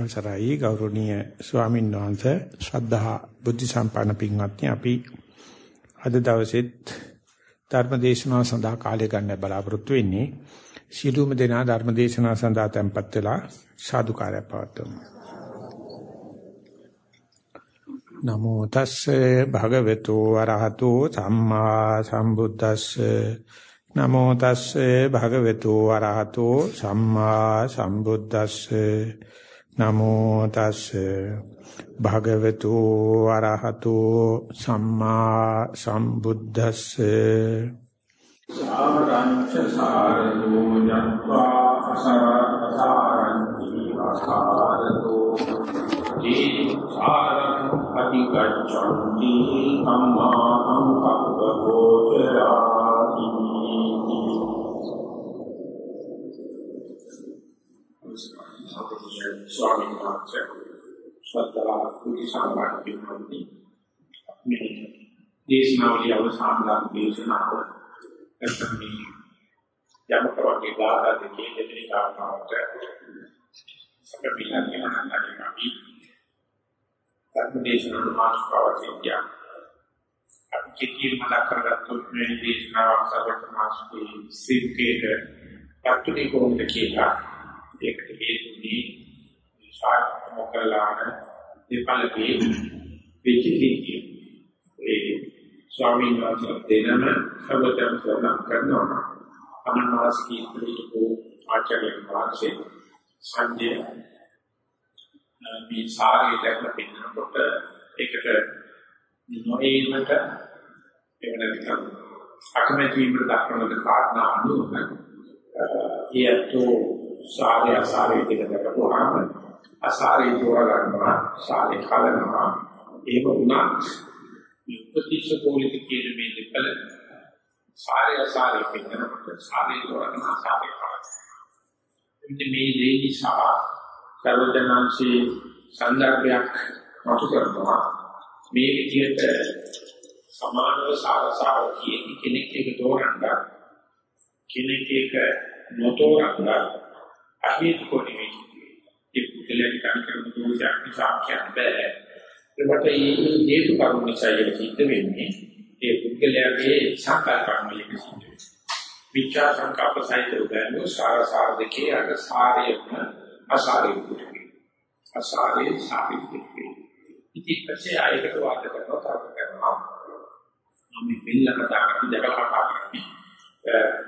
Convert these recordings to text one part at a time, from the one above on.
අවසරයි. ගෞරවනීය ස්වාමීන් වහන්සේ ශ්‍රද්ධා බුද්ධ සම්පන්න පින්වත්නි අපි අද දවසෙත් ධර්ම දේශනාව සඳහා කාලය ගන්න බලාපොරොත්තු වෙන්නේ. සිළුම දෙනා ධර්ම දේශනාව සඳහා tempත් වෙලා සාදුකාරය පවත්වමු. නමෝ තස්සේ භගවතු වරහතෝ සම්මා සම්බුද්දස්සේ. නමෝ තස්සේ භගවතු වරහතෝ සම්මා සම්බුද්දස්සේ. නමෝ තස්සේ. භගවතු අරහතෝ සම්මා සම්බුද්දස්සේ. සාරංච සාරෝ යත්වා අසරසාරන්ති අසාරතෝ දී සාරං අධිගච්ඡන්ති සම්මා සංකප්පෝ චරාති ස්වාමීන් වහන්සේ ශ්‍රද්ධා කුටි සම්මාන පින්වත්නි මේ දේශනාවලිය අවසාන දාන දේශනාව නැත්නම් මේ යමක වගේ ගාථා දෙකේ දෙවෙනි කාරණාවට සකපිලා කියන හඳුන්වන්නේ අපි ධර්ම දේශනාව මාස්කාවතිය අපි කිතිය මතක් කරගත්තොත් මේ දේශනාව සබට මාස්කේ සිල්කේට පත්තුනේ කොහොමද කියලා ඒකට හේතුනේ විශාල මොකලාන දෙපළකේ විචිතිය ඒ ස්වාමීන් වහන්සේ දෙනම සබතම් සරණ කරනවා. අමනවාසී පිළිතුරු ආචාර්ය වහන්සේ සංජය මේ සාරේ දැක්ම පින්නකොට ඒකට නොඒමට එවනකම් අකමැති වීමට දක්වන කාරණා අනුව ඒතෝ සාරය අසාරය දෙක දක්වපුවාම අසාරය තෝරා ගන්නවා සාරය කලනවා. ඒක උනත් උපතිස්ස පොලිත කියන මේ දෙකල සාරය අසාරය පිටනකොට සාරය තෝරන අසාරය කලනවා. ඉතින් මේ දේ නිසා සර්වඥාන්සේ සංදර්භයක් මතු කරනවා. මේ විදිහට සමානව සාරසාර කියන කෙනෙක් එක තෝරන්න කෙනෙක් එක නොතෝරන්න අහේතුක නෙවෙයි. ඒ පුද්ගලයාට කණ කරන දෝෂයක් නිසා කියන්න බෑ. ඒකට මේ හේතු කරුණු නිසා ඒක සිද්ධ වෙන්නේ ඒ පුද්ගලයාගේ සංකල්පන වලින් සිද්ධ වෙන්නේ. විචාර සංකල්ප සහිත උදාහරණ සාර සාර දෙකේ අර සාරයම අසාරය පුදුමයි. අසාරය සාපේක්ෂයි. ඉතින් පස්සේ ආයකට වාද කරනවා තරක කරනවා. මම මෙල්ල කතා කරන්නේ දෙක කතා කරන්නේ.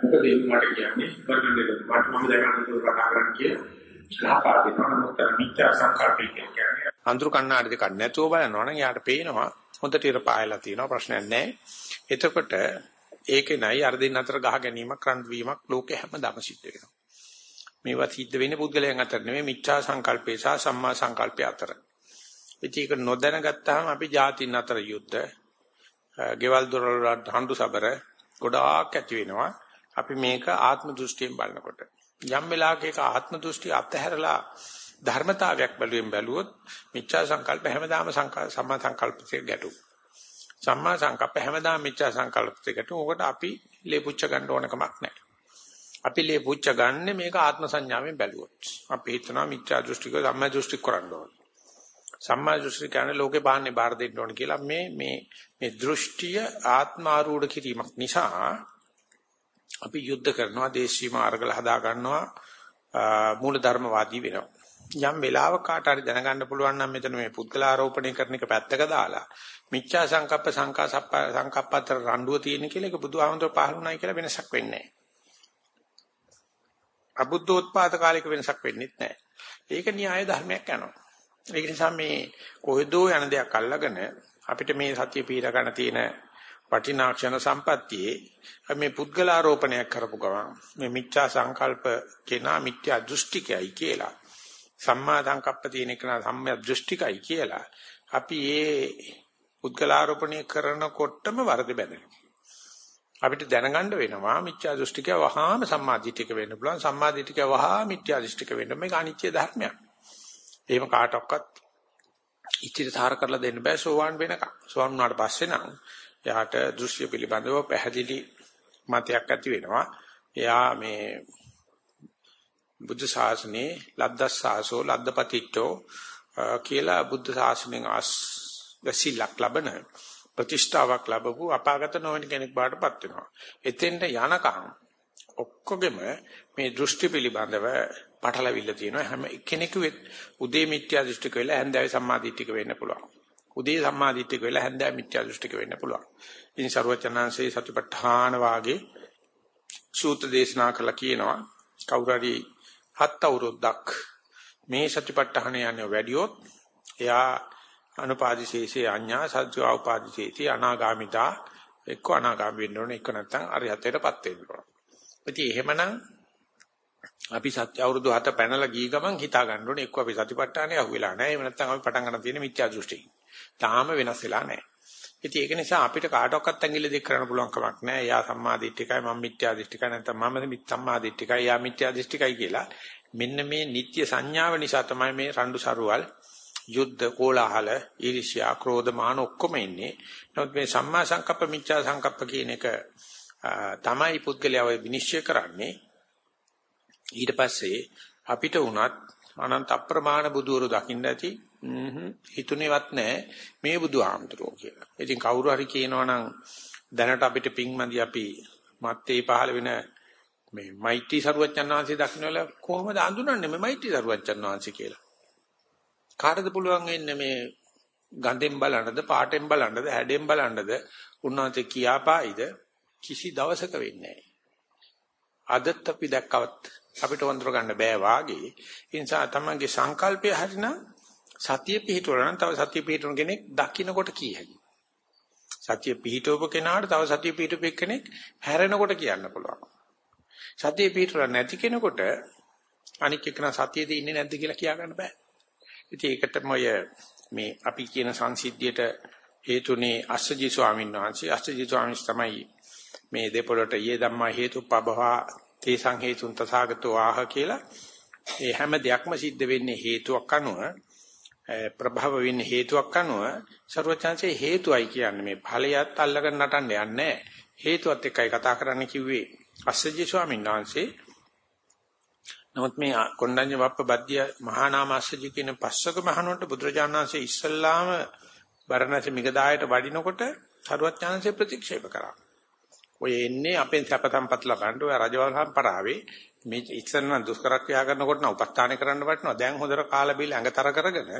මොකද ඒක මට කියන්නේ කරන්න දෙන්න මට මම දැනගන්න තුරු කතා කරන්න කියලා ගහපා දෙනවා නමුත් මිත්‍යා සංකල්පය කියන්නේ අඳුරු කණ්ණාඩි දෙකක් නැතුව බලනවා නම් යාට පේනවා හොඳට ඉර පායලා තියෙනවා ප්‍රශ්නයක් නැහැ. එතකොට ඒකේ නයි අර දෙන්න අතර ගහ ගැනීමක් රණ්ඩු වීමක් ලෝකේ හැමදාම සිද්ධ වෙනවා. මේවා සිද්ධ වෙන්නේ පුද්ගලයන් අතර නෙමෙයි මිත්‍යා සංකල්පේ සහ සම්මා සංකල්පය අතර. ඒක නොදැනගත්තාම අපි જાතින් අතර යුද්ධ, ගෙවල් දොරවල් හඬු සබර ගොඩාක් ඇති වෙනවා. අපි මේක ආත්ම දෘෂ්ටියෙන් බලනකොට. යම් වෙලාවක ඒක ආත්ම දෘෂ්ටි අත්හැරලා ධර්මතාවයක් බැලුවෙන් බැලුවොත් මිච්ඡා සංකල්ප හැමදාම සම්මා සංකල්පයට ගැටු. සම්මා සංකල්ප හැමදාම මිච්ඡා සංකල්පයට ගැටු. ඔකට අපි ලේපුච්ච ගන්න ඕන කමක් නැහැ. අපි ලේපුච්ච ගන්න මේක ආත්ම සංඥාවෙන් බැලුවොත්. අපි හිතනවා මිච්ඡා දෘෂ්ටික සම්මා දෘෂ්ටි කරන්න ඕන. සම්මා දෘෂ්ටි කියන්නේ ලෝකේ බාන්නේ බාර දෙන්න ඕන කියලා මේ මේ මේ දෘෂ්ටිය ආත්මාරූඪ කිරීමක් නිසා අපි යුද්ධ කරනවා දේශීය මාර්ගල හදා ගන්නවා මූල ධර්මවාදී වෙනවා. යම් වෙලාවක කාට හරි දැනගන්න පුළුවන් නම් මෙතන මේ පුද්ගල ආරෝපණය කරන එක පැත්තක දාලා මිච්ඡා සංකප්ප සංකා සංකප්ප අතර රණ්ඩුව තියෙන කියලා ඒක බුදුහාමුදුර පහළුණයි කියලා වෙනසක් වෙන්නේ නැහැ. අබුද්ධෝත්පාද කාලික වෙනසක් වෙන්නේ නැහැ. ඒක න්‍යාය ධර්මයක් යනවා. ඒක නිසා මේ කොහෙදෝ යන දෙයක් අල්ලගෙන අපිට මේ සත්‍ය පීර ගන්න තියෙන වටිනාක්ෂණ සම්පත්තියේ මේ පුද්ගලාරෝපණයක් කරපු ගමන් මේ මිච්ඡා සංකල්ප කෙනා මිත්‍යා දෘෂ්ටිකයි කියලා සම්මා සංකප්ප තියෙන කෙනා සම්මා දෘෂ්ටිකයි කියලා අපි ඒ පුද්ගලාරෝපණය කරනකොටම වරද බැඳෙනවා. අපිට දැනගන්න වෙනවා මිත්‍යා දෘෂ්ටිකය වහාම සම්මාදිටික වෙන්න පුළුවන් සම්මාදිටික වහා මිත්‍යා දෘෂ්ටික වෙන්න මේක අනිත්‍ය ධර්මයක්. එහෙම කාටවත් ඉතිරිතර කරලා දෙන්න බෑ සෝවාන් වෙනකම්. සෝවාන් වුණාට පස්සේ නම් එයාට දෘශ්‍ය පිළිබඳව පැහැදිලි මතයක් ඇති වෙනවා. එයා මේ බුද්ධ ශාසනේ ලද්දස්සාසෝ ලද්දපතිට්ඨෝ කියලා බුද්ධ ශාසනයෙන් ආස් වැසිලක් ලබන ප්‍රතිෂ්ඨාවක් ලැබපු අපාගත නොවන කෙනෙක් බාටපත් වෙනවා. එතෙන්ට යනකම් ඔක්කොගෙම මේ දෘෂ්ටි පිළිබඳව පටලවිල්ල තියෙනවා. හැම කෙනෙකු උදේ මිත්‍යා දෘෂ්ටික වෙලා හැන්දෑවේ සම්මාදිට්ඨික වෙන්න පුළුවන්. උදේ සම්මාදිට්ඨික වෙලා හැන්දෑවේ මිත්‍යා දෘෂ්ටික වෙන්න පුළුවන්. ඉතින් ਸਰවචනංශේ සතිපට්ඨාන වාගේ සූත්‍ර දේශනා කළා කියනවා. කවුරු හරි හත් අවුරුද්දක් මේ සතිපට්ඨාන යන්නේ වැඩියොත් එයා අනුපාදිශේෂේ අඤ්ඤා සත්‍ය උපාදිශේති අනාගාමිතා එක්ක අනාගාමී වෙන්න ඕනේ එක්ක නැත්නම් අරිහතයටපත් වෙන්න ඕනේ. ඉතින් එහෙමනම් අපි සත්‍ය අවුරුදු 7 පැනලා ගිය ගමන් හිතා ගන්න ඕනේ එක්ක අපි සතිපට්ඨානේ අහුවෙලා නැහැ. එහෙම නැත්නම් අපි පටන් ගන්න තියෙන මිත්‍යා දෘෂ්ටි. තාම වෙනස් වෙලා නැහැ. ඉතින් ඒක නිසා අපිට කාටවත් ඇඟිල්ල දෙක කරන්න පුළුවන් කමක් නැහැ. යා සම්මාදිට්ඨිකයි මම මිත්‍යා දෘෂ්ටිකයි නැත්නම් මම සම්මාදිට්ඨිකයි යා මිත්‍යා දෘෂ්ටිකයි කියලා. මෙන්න මේ නිත්‍ය සංඥාව නිසා තමයි මේ රණ්ඩු සරුවල් යුද්ධ කෝලාහල ඊර්ෂ්‍යා ක්‍රෝධ මාන ඔක්කොම ඉන්නේ. නමුත් මේ සම්මා සංකප්ප මිච්ඡා සංකප්ප කියන එක තමයි පුද්ගලයාව විනිශ්චය කරන්නේ. ඊට පස්සේ අපිට උනත් අනන්ත අප්‍රමාණ බුදුවරු දකින්න ඇති හිතුනේවත් නැහැ මේ බුදුහාමුදුරුවෝ කියලා. ඉතින් කවුරු හරි කියනවා නම් දැනට අපිට පිංමදි අපි මත්තේ පහළ වෙන මේ මෛත්‍රී සරුවච්චන් වහන්සේ දකින්නවල කොහොමද අඳුනන්නේ මේ මෛත්‍රී සරුවච්චන් වහන්සේ කියලා? කාටද පුළුවන් වෙන්නේ මේ ගඳෙන් බලනද පාටෙන් බලනද හැඩෙන් බලනද උන්වහන්සේ කියාපායිද කිසි දවසක වෙන්නේ නැහැ. අදත් අපි දැක්කවත් අපිට වඳුර ගන්න බෑ වාගේ. ඒ නිසා තමන්ගේ සංකල්පය හරිනම් සතිය පිහිටවලා නම් තව සතිය පිහිටවන කෙනෙක් දකින්නකොට කී හැකියි. සතිය පිහිටවපු කෙනාට තව සතිය පිහිටවපු කෙනෙක් හැරෙනකොට කියන්න පුළුවන්. සතිය පිහිටවලා නැති කෙනෙකුට අනික් එකන සතියේද ඉන්නේ නැද්ද කියලා කියා ගන්න බෑ. ඉතින් ඒකටම ඔය මේ අපි කියන සංසිද්ධියට හේතුනේ අස්සජි ස්වාමීන් වහන්සේ අස්සජි ස්වාමීන් තමයි මේ දෙපොළට ඊයේ ධම්මා හේතුපබවා තේ සංහේතුන් තථාගතෝ ආහ කියලා. ඒ හැම දෙයක්ම සිද්ධ වෙන්නේ හේතුවක් අනුව ප්‍රභව වෙන්නේ හේතුවක් අනුව ਸਰවචන්සේ හේතුයි කියන්නේ. මේ ඵලයත් අල්ලගෙන නටන්න යන්නේ හේතුවත් එක්කයි කතා කරන්න කිව්වේ. අස්සජි ස්වාමීන් වහන්සේ. නමුත් මේ කොණ්ඩඤ්ඤ වප්ප බද්ධ්‍ය මහා නාම අස්සජි කියන පස්සක මහණුන්ට බුදුරජාණන් වහන්සේ ඉස්සල්ලාම බරණැස මිගදායට වඩිනකොට ਸਰවචන්සේ ප්‍රතික්ෂේප කරා. ඔය එන්නේ අපෙන් සැප සම්පත් ලබන්න ඔය රජවල් සම්පරාවේ මේ ඉස්සර නම් දුෂ්කර ක්‍රියා කරනකොට නම් උපස්ථාන කරන්න වටනවා. දැන් හොඳට කාලා බීලා ඇඟතර කරගෙන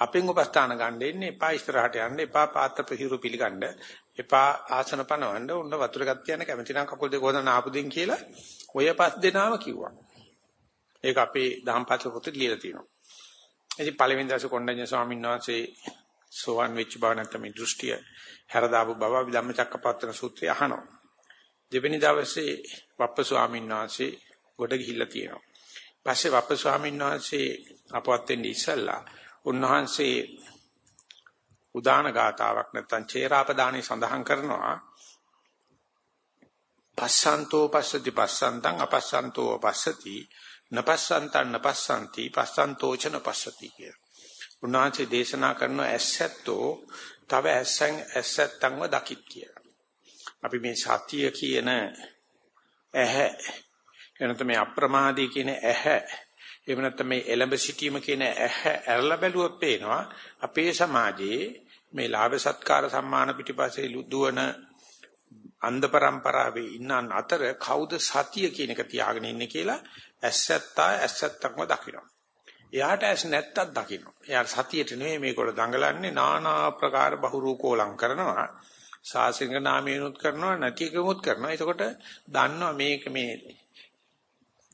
අපෙන් උපස්ථාන ගන්න ඉන්නේ එපා ඉස්සරහට යන්න එපා පාත්‍ර පිහිරු පිළිගන්න එපා ආසන පනවන්න උන්න වතුර ගත් යන කැමති නම් කකුල් දෙක හොදන ආපුදින් කියලා ඔය පස් දෙනාම කිව්වා. ඒක අපේ දහම්පත් පොතේ ලියලා තියෙනවා. ඉතින් පළවෙනි දවසේ කොණ්ඩඤ්ඤ ස්වාමීන් වහන්සේ සෝවන් වෙච්ච බව නැත්නම් මේ දෘෂ්ටිය හැරදාපු බව අපි ධම්මචක්කපවත්තන සූත්‍රය අහනවා. දෙවෙනි දවසේ වප්ප ස්වාමීන් වහන්සේ ගොඩ ගිහිල්ලා තියෙනවා. පස්සේ වප්ප ස්වාමීන් වහන්සේ අපවත් වෙන්නේ ඉස්සල්ලා උන්වහන්සේ උදාන ගාතාවක් නැත්නම් චේරාපදානේ සඳහන් කරනවා පස්සන්තෝ පස්සති පස්සන්තං අපස්සන්තෝ පස්සති නපස්සන්තං නපස්සන්ති පස්සන්තෝ ච නපස්සති කිය. උන්වහන්සේ දේශනා කරන ඇස්සැත්තෝ තව ඇස්සන් ඇස්සැත්තන්ව දකිත් කියලා. අපි මේ සතිය කියන ඇහැ එනත මේ අප්‍රමාදී කියන ඇහැ එහෙම නැත්නම් මේ එලඹ සිටීම කියන ඇහැ ඇරලා බැලුවොත් පේනවා අපේ සමාජයේ මේ ලාභ සත්කාර සම්මාන පිටිපස්සේ දුවන අන්ධ પરම්පරාවේ ඉන්නන් අතර කවුද සතිය කියන එක තියාගෙන ඉන්නේ කියලා ඇස්සත්තා ඇස්සත්තක්ම දකිනවා. එයාට ඇස් නැත්තක් දකිනවා. එයා සතියට නෙමෙයි මේකට දඟලන්නේ নানা ආකාර බහුරූකෝලම් කරනවා. ශාසනික නාමයනුත් කරනවා නැති එකමුත් කරනවා. එතකොට දන්නවා මේක මේ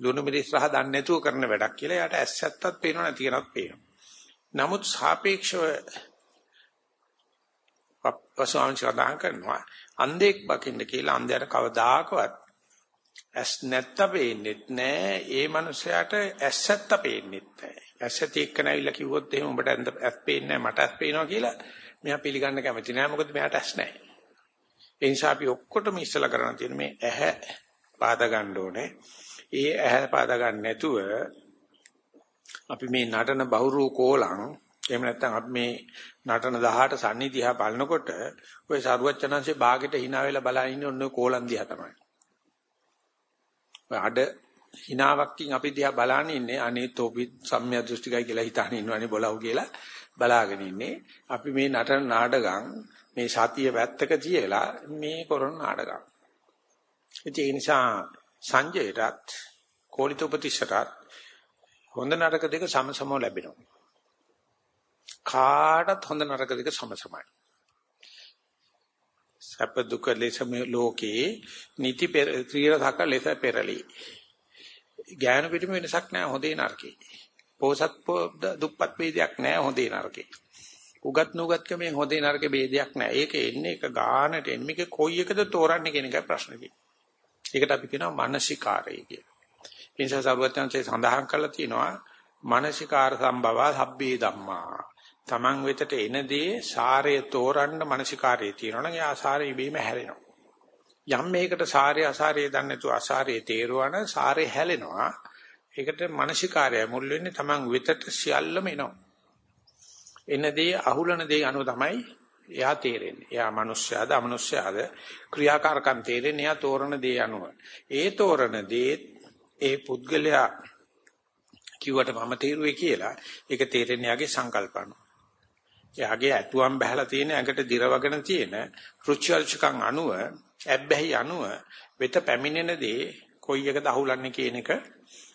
ලුණු මිරිස් රහ දන්නේ නැතුව කරන වැඩක් කියලා. යාට ඇස්සත්තත් පේනවා නැති කෙනත් පේනවා. නමුත් සාපේක්ෂව පසුාංශ සඳහන් කරනවා අන්ධෙක් බකින්න කියලා අන්ධයාට කවදාකවත් ඇස් නැත්ත පේන්නෙත් නෑ ඒ මනුස්සයාට ඇස්සත්ත පේන්නෙත් නෑ ඇස්සති එක්ක නැවිලා කිව්වොත් එහෙම උඹට ඇස් පේන්නේ නෑ මට ඇස් පේනවා කියලා මෙයා පිළිගන්න කැමති නෑ මොකද මෙයාට ඇස් නෑ ඒ නිසා අපි ඔක්කොටම ඉස්සලා කරන්න තියෙන මේ ඇහැ පාදා ගන්න ඕනේ. ඒ ඇහැ පාදා ගන්න නැතුව අපි මේ නටන බහුරූ කෝලං එහෙම නැත්නම් අපි මේ නටන 18 සන්නිධියා බලනකොට ওই සරුවච්චනංශේ ਬਾගෙට hina වෙලා බලන ඉන්නේ ඔන්න කෝලං දිහා තමයි. ඔය අඩ hinaවක්කින් අපි දිහා බලන ඉන්නේ අනේ තෝපි සම්මිය දෘෂ්ටිකයි කියලා හිතාන ඉන්නවනේ බොලව් කියලා බලාගෙන ඉන්නේ. අපි මේ නටන නාටකම් මේ සතිය වැත්තක තියලා මේ කරන නාටකම්. ඒ නිසා සංජයටත් කෝලිත උපතිස්සටත් හොඳ නරක දෙක සමසමව ලැබෙනවා. කාටත් හොඳ නරක දෙක සමසමයි. සැප දුක ලෙස ලෝකේ නිති ත්‍රිරසක ලෙස පෙරලි. ඥාන පිටම වෙනසක් නැහැ හොඳේ නරකේ. පෝසත් දුප්පත් ભેදයක් නැහැ හොඳේ නරකේ. උගත් නුගත්කමෙන් හොඳේ නරකේ ભેදයක් නැහැ. ඒක එන්නේ එක ගානට එන්නේ මේක කොයි එකද තෝරන්නේ කියන එකයි ප්‍රශ්නේ තියෙන්නේ. ඒකට අපි කියනවා මානසිකාරය කියලා. ඒ නිසා සර්වඥාන්සේ සඳහන් කරලා තියෙනවා මානසිකාර සම්භව සබ්බේ ධම්මා. Taman වෙතට එනදී සාරය තෝරන්න මානසිකාරය තියෙනවා නම් ඒ ආසාරය ඉබේම හැරෙනවා. යම් මේකට සාරය අසාරය දන්නේ නැතුව අසාරය තේරුවා නම් සාරය හැලෙනවා. ඒකට මානසිකාරය මුල් වෙන්නේ Taman වෙතට සියල්ලම එනවා. එනදී අහුලන දේ අනුව තමයි එයා තේරෙන්නේ. එයා මිනිස්යාද අමනුෂ්‍යයාද ක්‍රියාකාරකම් තේරෙන්නේ එයා තෝරන දේ අනුව. ඒ තෝරන දේ ඒ පුද්ගලයා කිව්වට මම තේරුවේ කියලා ඒක තේරෙන්නේ යාගේ සංකල්පන. එයාගේ ඇතුම් බහලා තියෙන ඇඟට දිරවගෙන තියෙන රුචිල්චකම් අනුව ඇබ්බැහි අනුව වෙත පැමිණෙන දේ කොයි එකද අහුලන්නේ කියන එක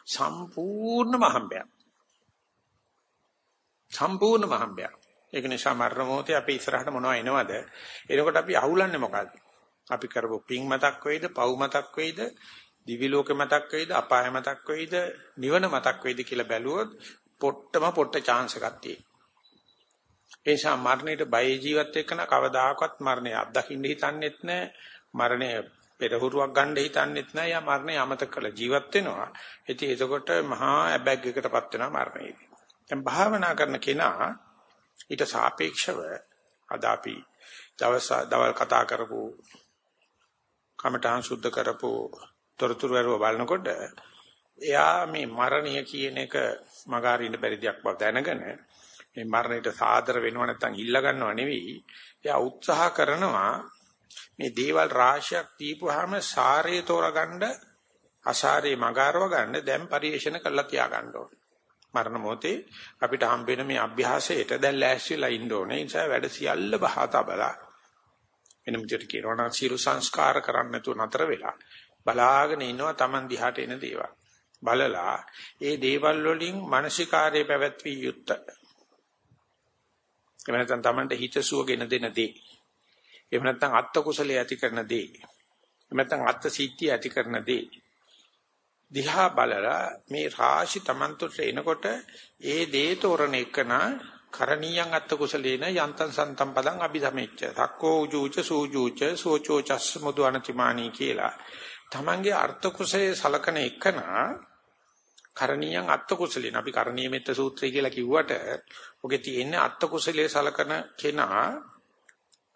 සම්පූර්ණම හම්බයක්. සම්පූර්ණම හම්බයක්. ඒක නිසා මරණ මොහොතේ අපි ඉස්සරහට මොනව එනවද? එනකොට අපි අහුලන්නේ මොකද්ද? අපි කරපු පිං මතක් වෙයිද, පව් මතක් වෙයිද, දිවි ලෝකෙ මතක් වෙයිද, අපාය මතක් වෙයිද, නිවන මතක් වෙයිද කියලා බැලුවොත් පොට්ටම පොට්ට chance එකක් තියෙනවා. ඒ නිසා මරණයට බය ජීවත් එක්කන කවදාකවත් මරණය අත්දකින්න හිතන්නේත් නැහැ. මරණය පෙරහුරුවක් ගන්න හිතන්නේත් නැහැ. යා මරණය අමතක කරලා ජීවත් වෙනවා. ඉතින් එතකොට මහා ඇබැග් එකකටපත් වෙනවා මරණයේදී. දැන් භාවනා කරන කෙනා ඊට සාපේක්ෂව අද අපි දවස් දවල් කතා කරපු කමඨාන් සුද්ධ කරපු තොරතුරු වල බලනකොට එයා මේ මරණය කියන එක මගහරින්න බැරි දෙයක් බව දැනගෙන මේ මරණයට සාදර වෙනව නැත්නම් ඉල්ල ගන්නව නෙවෙයි. එයා උත්සාහ කරනවා මේ දේවල් රාශියක් දීපුවාම සාරේ තෝරගන්න අසාරේ මගහරව ගන්න දැන් පරිේශන කරලා තියාගන්න ඕනේ. මරණ මොහොතේ අපිට හම්බෙන මේ අභ්‍යාසයට දැන් ලෑස්තිලා ඉන්න ඕනේ. ඒ නිසා වැඩ සියල්ල බහතා බලා වෙන විදිහට කියනවා නම් සියලු සංස්කාර කරන්න නැතුව නතර වෙලා බලාගෙන ඉන්නවා Taman දිහාට එන දේවල්. බලලා ඒ දේවල් වලින් මානසිකාර්යය පැවැත්විය යුත්තේ. එහෙම නැත්නම් Tamanට හිතසුවගෙන දෙන දේ. එහෙම නැත්නම් අත්ත කුසලයේ ඇති කරන දේ. එහෙම නැත්නම් අත්ත සීත්‍ය ඇති කරන දේ. දිහා බලලා මේ රාශි Tamanතොට එනකොට ඒ දේ තෝරන එකන කරණීයන් අත්ත කුසලේන යන්තං සන්තම් පදං අபிසමෙච්ච සක්කෝ උජූච සූජූච සෝචෝ චස් මුදු අනතිමානී කියලා. Tamanගේ අර්ථ කුසලයේ සලකන එකන කරණීයන් අත්ත කුසලේන. අපි කරණීය මෙත්ත සූත්‍රය කියලා කිව්වට ඔගේ තියෙන්නේ අත්ත කුසලයේ සලකන කෙනා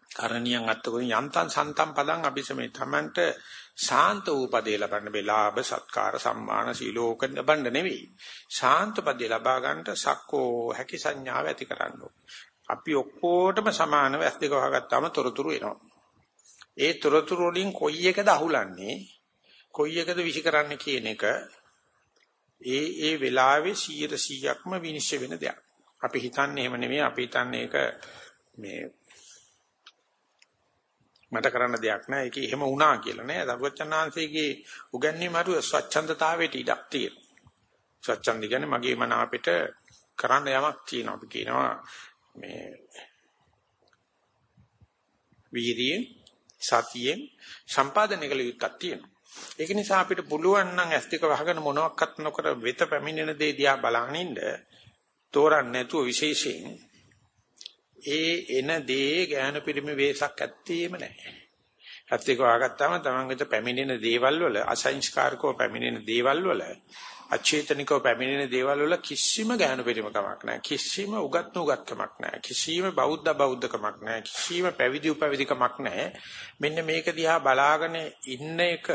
කරණීයන් අත්ත කුසලෙන් යන්තං සන්තම් පදං අபிසමෙ Tamanට ශාන්ත වූ පදේ ලබන්න මේ ලාභ සත්කාර සම්මාන සීලෝක ලබන්න නෙවෙයි. ශාන්ත පදේ ලබා ගන්නට සක්කෝ හැකි සංඥාව ඇති කරන්න අපි ඔක්කොටම සමානව ඇස් දෙක වහගත්තාම තොරතුරු එනවා. ඒ තොරතුරු වලින් කොයි එකද අහුලන්නේ? කොයි එකද විශ් කරන්නේ කියන එක ඒ ඒ වෙලාවේ 100%ක්ම විනිශ්චය වෙන දෙයක්. අපි හිතන්නේ එහෙම නෙමෙයි. අපි හිතන්නේ ඒක මේ මට කරන්න දෙයක් නැහැ. ඒක එහෙම වුණා කියලා නෑ. දරුවචනාංශයේ උගන්වීම අරුව ස්වච්ඡන්දතාවයට ඉඩක් තියෙනවා. ස්වච්ඡන්ද කියන්නේ මගේ මන අපිට කරන්න යමක් තියෙනවා. අපි කියනවා මේ වීර්යයෙන් සතියෙන් සම්පාදනය කළ යුත්තක් තියෙනවා. ඒක නිසා අපිට පුළුවන් නම් ඇස් දෙක වහගෙන මොනවත් නොකර වෙත පැමිණෙන දේ දිහා බලන ඉන්න තෝරන්න නැතුව විශේෂයෙන් ඒ එන දේ ඥාන පිරිමි වේසක් ඇත්තේම නැහැ. ඇත්තක වාගත්තාම තමන් වෙත පැමිණෙන දේවල් වල අසංස්කාරකව පැමිණෙන දේවල් වල අචේතනිකව පැමිණෙන දේවල් වල කිසිම ඥාන පිරිමකමක් නැහැ. කිසිම උගත් නුගත්කමක් නැහැ. කිසිම බෞද්ධ බෞද්ධකමක් නැහැ. කිසිම පැවිදි උපවිදිකමක් නැහැ. මෙන්න මේක දිහා බලාගෙන ඉන්න එක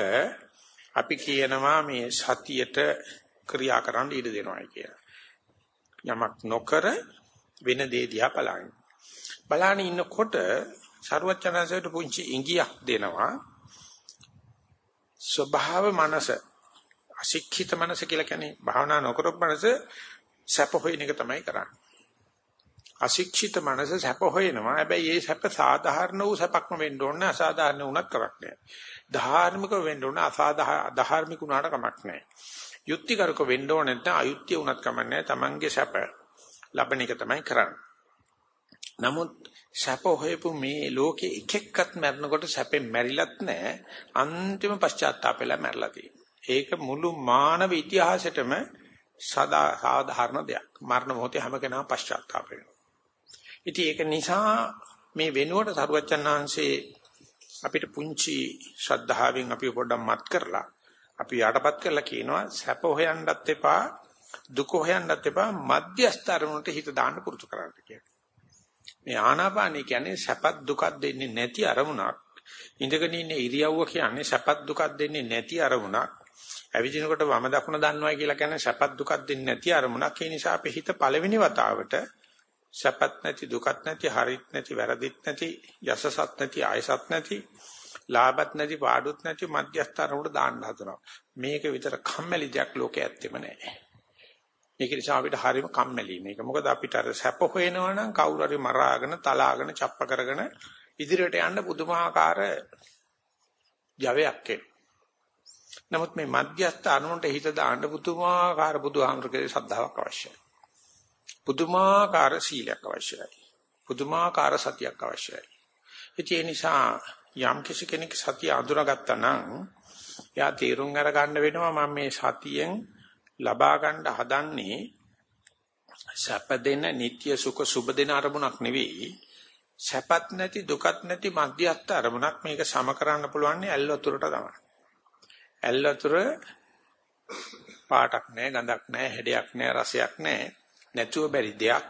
අපි කියනවා මේ සතියට ක්‍රියා කරන්න ඉඩ දෙනවායි කියලා. යමක් නොකර වෙන දේ දිහා බලන්න. බලාන ඉන්නකොට ਸਰවචනසයට පුංචි ඉඟියක් දෙනවා ස්වභාව මනස අශික්ෂිත මනස කියලා කියන්නේ භාවනා නොකරපු මනස සැප හොයන එක තමයි කරන්නේ. අශික්ෂිත මනස සැප හොයනවා. හැබැයි ඒ සැප සාධාරණ වූ සැපක්ම වෙන්න ඕනේ අසාධාරණ වුණත් කරක් නැහැ. ධාර්මික වෙන්න ඕනේ අසාධාර්මික වුණාට කමක් නැහැ. යුක්තිකරක වෙන්න ඕනේ නැත්නම් අයුක්තිය වුණත් කමක් නැහැ. Tamange සැප ලබන එක තමයි කරන්නේ. නමුත් සැප හොයපු මේ ලෝකේ එක එක්කත් මැරෙනකොට සැපෙන් මැරිලත් නැහැ. අන්තිම පශ්චාත්තාපෙලා මැරලා තියෙනවා. ඒක මුළු මානව ඉතිහාසෙටම සදා සාධාරණ දෙයක්. මරණ මොහොතේ හැම කෙනාම පශ්චාත්තාප වෙනවා. ඉතින් ඒක නිසා මේ වෙනුවට සරුවච්චන් වහන්සේ අපිට පුංචි ශ්‍රද්ධාවෙන් අපි පොඩ්ඩක් මත් කරලා අපි යටපත් කරලා කියනවා සැප හොයන්නත් එපා දුක හොයන්නත් එපා මධ්‍යස්ථ අරමුණට හිත දාන්න පුරුදු කරන්න කියලා. මේ ආනාපානයි කියන්නේ සැපත් දුකක් දෙන්නේ නැති අරමුණක්. ඉඳගෙන ඉන්න ඉරියව්ව කියන්නේ සැපත් දුකක් දෙන්නේ නැති අරමුණක්. ඇවිදිනකොට වම දකුණ දන්නවා කියලා කියන්නේ සැපත් දුකක් දෙන්නේ නැති අරමුණක්. ඒ නිසා අපේ හිත පළවෙනි වතාවට සැපත් නැති දුකත් නැති හරිත් නැති වැරදිත් නැති යසසත් නැති ආයසත් නැති ලාභත් නැති පාඩුත් නැති මධ්‍යස්තරවලට දාන්න හදනවා. මේක විතර කම්මැලි දෙයක් ලෝකේ ඇත්තෙම නැහැ. මේක නිසා අපිට හරිම කම්මැලි මේක. මොකද අපිට අර සැප හොයනවා නම් කවුරු හරි මරාගෙන තලාගෙන චප්ප කරගෙන ඉදිරියට යන්න පුදුමාකාර ජවයක් නමුත් මේ මධ්‍යස්ථ අනුන්ට හිත දාන්න පුදුමාකාර බුදුහාමරගේ ශ්‍රද්ධාවක් අවශ්‍යයි. පුදුමාකාර සීලයක් අවශ්‍යයි. පුදුමාකාර සතියක් අවශ්‍යයි. ඒ නිසා යම් කිසි කෙනෙක් සතිය අඳුරගත්තා නම් එයා තීරුම් අර ගන්න වෙනවා මම මේ සතියෙන් ලබා ගන්න හදන්නේ සැප දෙන නিত্য සුඛ සුබ දෙන අරමුණක් නෙවෙයි. සැපත් නැති දුකත් නැති මධ්‍යස්ථ අරමුණක් මේක සම කරන්න පුළුවන් ඇල් වතුරට තමයි. ඇල් වතුර පාටක් නැහැ ගඳක් නැහැ හැඩයක් නැහැ රසයක් නැහැ නැතුව බැරි දෙයක්.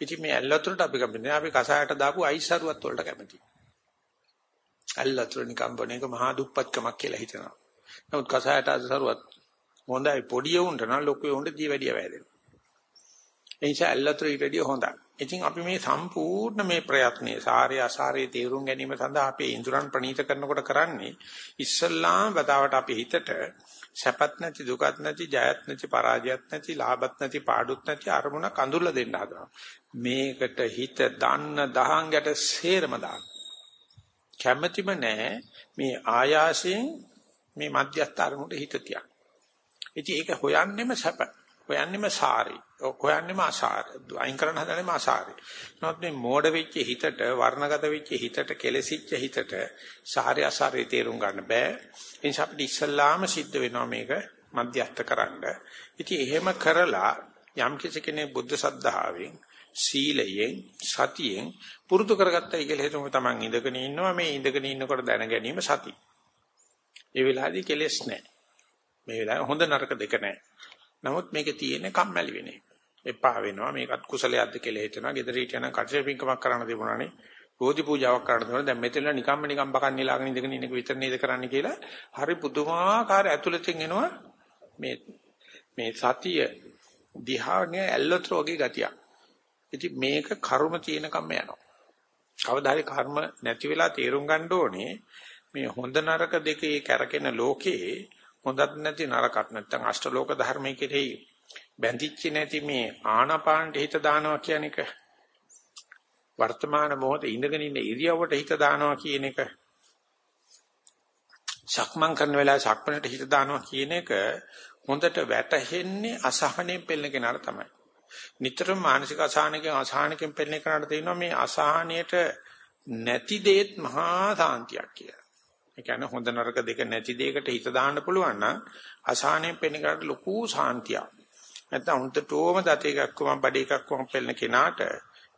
ඉතින් මේ ඇල් වතුරට අපි කැමති අපි කසායට දාපු අයිස් සරුවත් වලට කැමතියි. ඇල් වතුර නිකම් බොන එක මහා දුප්පත්කමක් කියලා හිතනවා. නමුත් කසායට අසරුවත් හොඳයි පොඩි උන්ට නම් ලොකු උන්ට දී වැඩිය වැදෙනවා. ඒ නිසා ඇල්ලතර ඊටදී හොඳයි. ඉතින් අපි මේ සම්පූර්ණ මේ ප්‍රයත්නයේ සාරය අසාරය තේරුම් ගැනීම සඳහා අපේ ඉන්ද්‍රයන් ප්‍රනීත කරනකොට කරන්නේ ඉස්සල්ලාම වතාවට අපේ හිතට සැපත් නැති දුකත් නැති ජයත් නැති පරාජයත් නැති ලාභත් නැති පාඩුත් නැති අරමුණ කඳුල්ල දෙන්න හදනවා. මේකට හිත දන්න දහංගට සේරම දාන්න. කැමැතිම නැහැ මේ ආයාසයෙන් මේ මධ්‍යස්ථ අරමුණට හිත තියන්න. ඉතින් ඒක හොයන්නෙම සැප. හොයන්නෙම සාරි. හොයන්නෙම අසාර. අයින් කරන්න හදන්නේම අසාරි. නමුත් මේ මෝඩ වෙච්ච හිතට, වර්ණගත වෙච්ච හිතට, කෙලසිච්ච හිතට සාරි අසාරි තේරුම් ගන්න බෑ. ඒ නිසා අපිට ඉස්සල්ලාම සිද්ධ වෙනවා මේක මධ්‍යස්ථ කරන්න. ඉතින් එහෙම කරලා යම් කෙනෙක් බුද්ධ සද්ධාවෙන් සීලයෙන් සතියෙන් පුරුදු කරගත්තයි කියලා හිතමු තමන් ඉඳගෙන ඉන්නවා මේ ඉඳගෙන ඉන්නකොට දැන ගැනීම සති. ඒ වෙලාවේදී කෙලෙස් නැහැ. මේ වෙලාවේ හොඳ නරක දෙක නැහැ. නමුත් මේකේ තියෙන කම්මැලි වෙන එක. එපා වෙනවා මේකත් කුසලයක්ද කියලා හිතනවා. ගෙදර හිටියනම් කටේ පිංකමක් කරන්න තිබුණානේ. බෝධි පූජාවක් කරන්න තිබුණා. දැන් මෙතන නිකම්ම නිකම් බකන් නිලාගෙන ඉඳගෙන ඉන්න එක විතර නේද කරන්න කියලා. හරි පුදුමාකාර ඇතුළතින් එනවා මේ මේ සතිය දිහානේ ඇල්ලතර වගේ ගතියක්. ඉතින් මේක කර්ම තියෙන කම්ම යනවා. කවදා හරි කර්ම නැති වෙලා තේරුම් ගන්න ඕනේ මේ හොඳ නරක දෙකේ කැරකෙන ලෝකේ හොඳත් නැති නරකත් නැත්තම් අෂ්ටලෝක ධර්මයේ කෙරෙහි බැඳිච්ච නැති මේ ආනාපානට හිත දානවා කියන එක වර්තමාන මොහොතේ ඉඳගෙන ඉන්න ඉරියව්වට හිත දානවා කියන එක සක්මන් කරන වෙලාවේ සක්මනට හිත දානවා කියන එක හොඳට වැටහෙන්නේ අසහනෙන් පෙළෙන කෙනාට තමයි. නිතරම මානසික අසහනකින් අසහනකින් පෙළෙන කෙනාට තේරෙනවා මේ අසහනයට නැති දෙයක් මහා සාන්තියක් කියලා. ඒ කියන්නේ හොඳ නරක දෙක නැති දෙයකට හිත දාන්න පුළුවන් නම් අසහනෙන් පෙනකට ලොකු සාන්තියක්. නැත්නම් උන්ටෝම දත එකක්කම බඩ එකක්කම පෙළන කෙනාට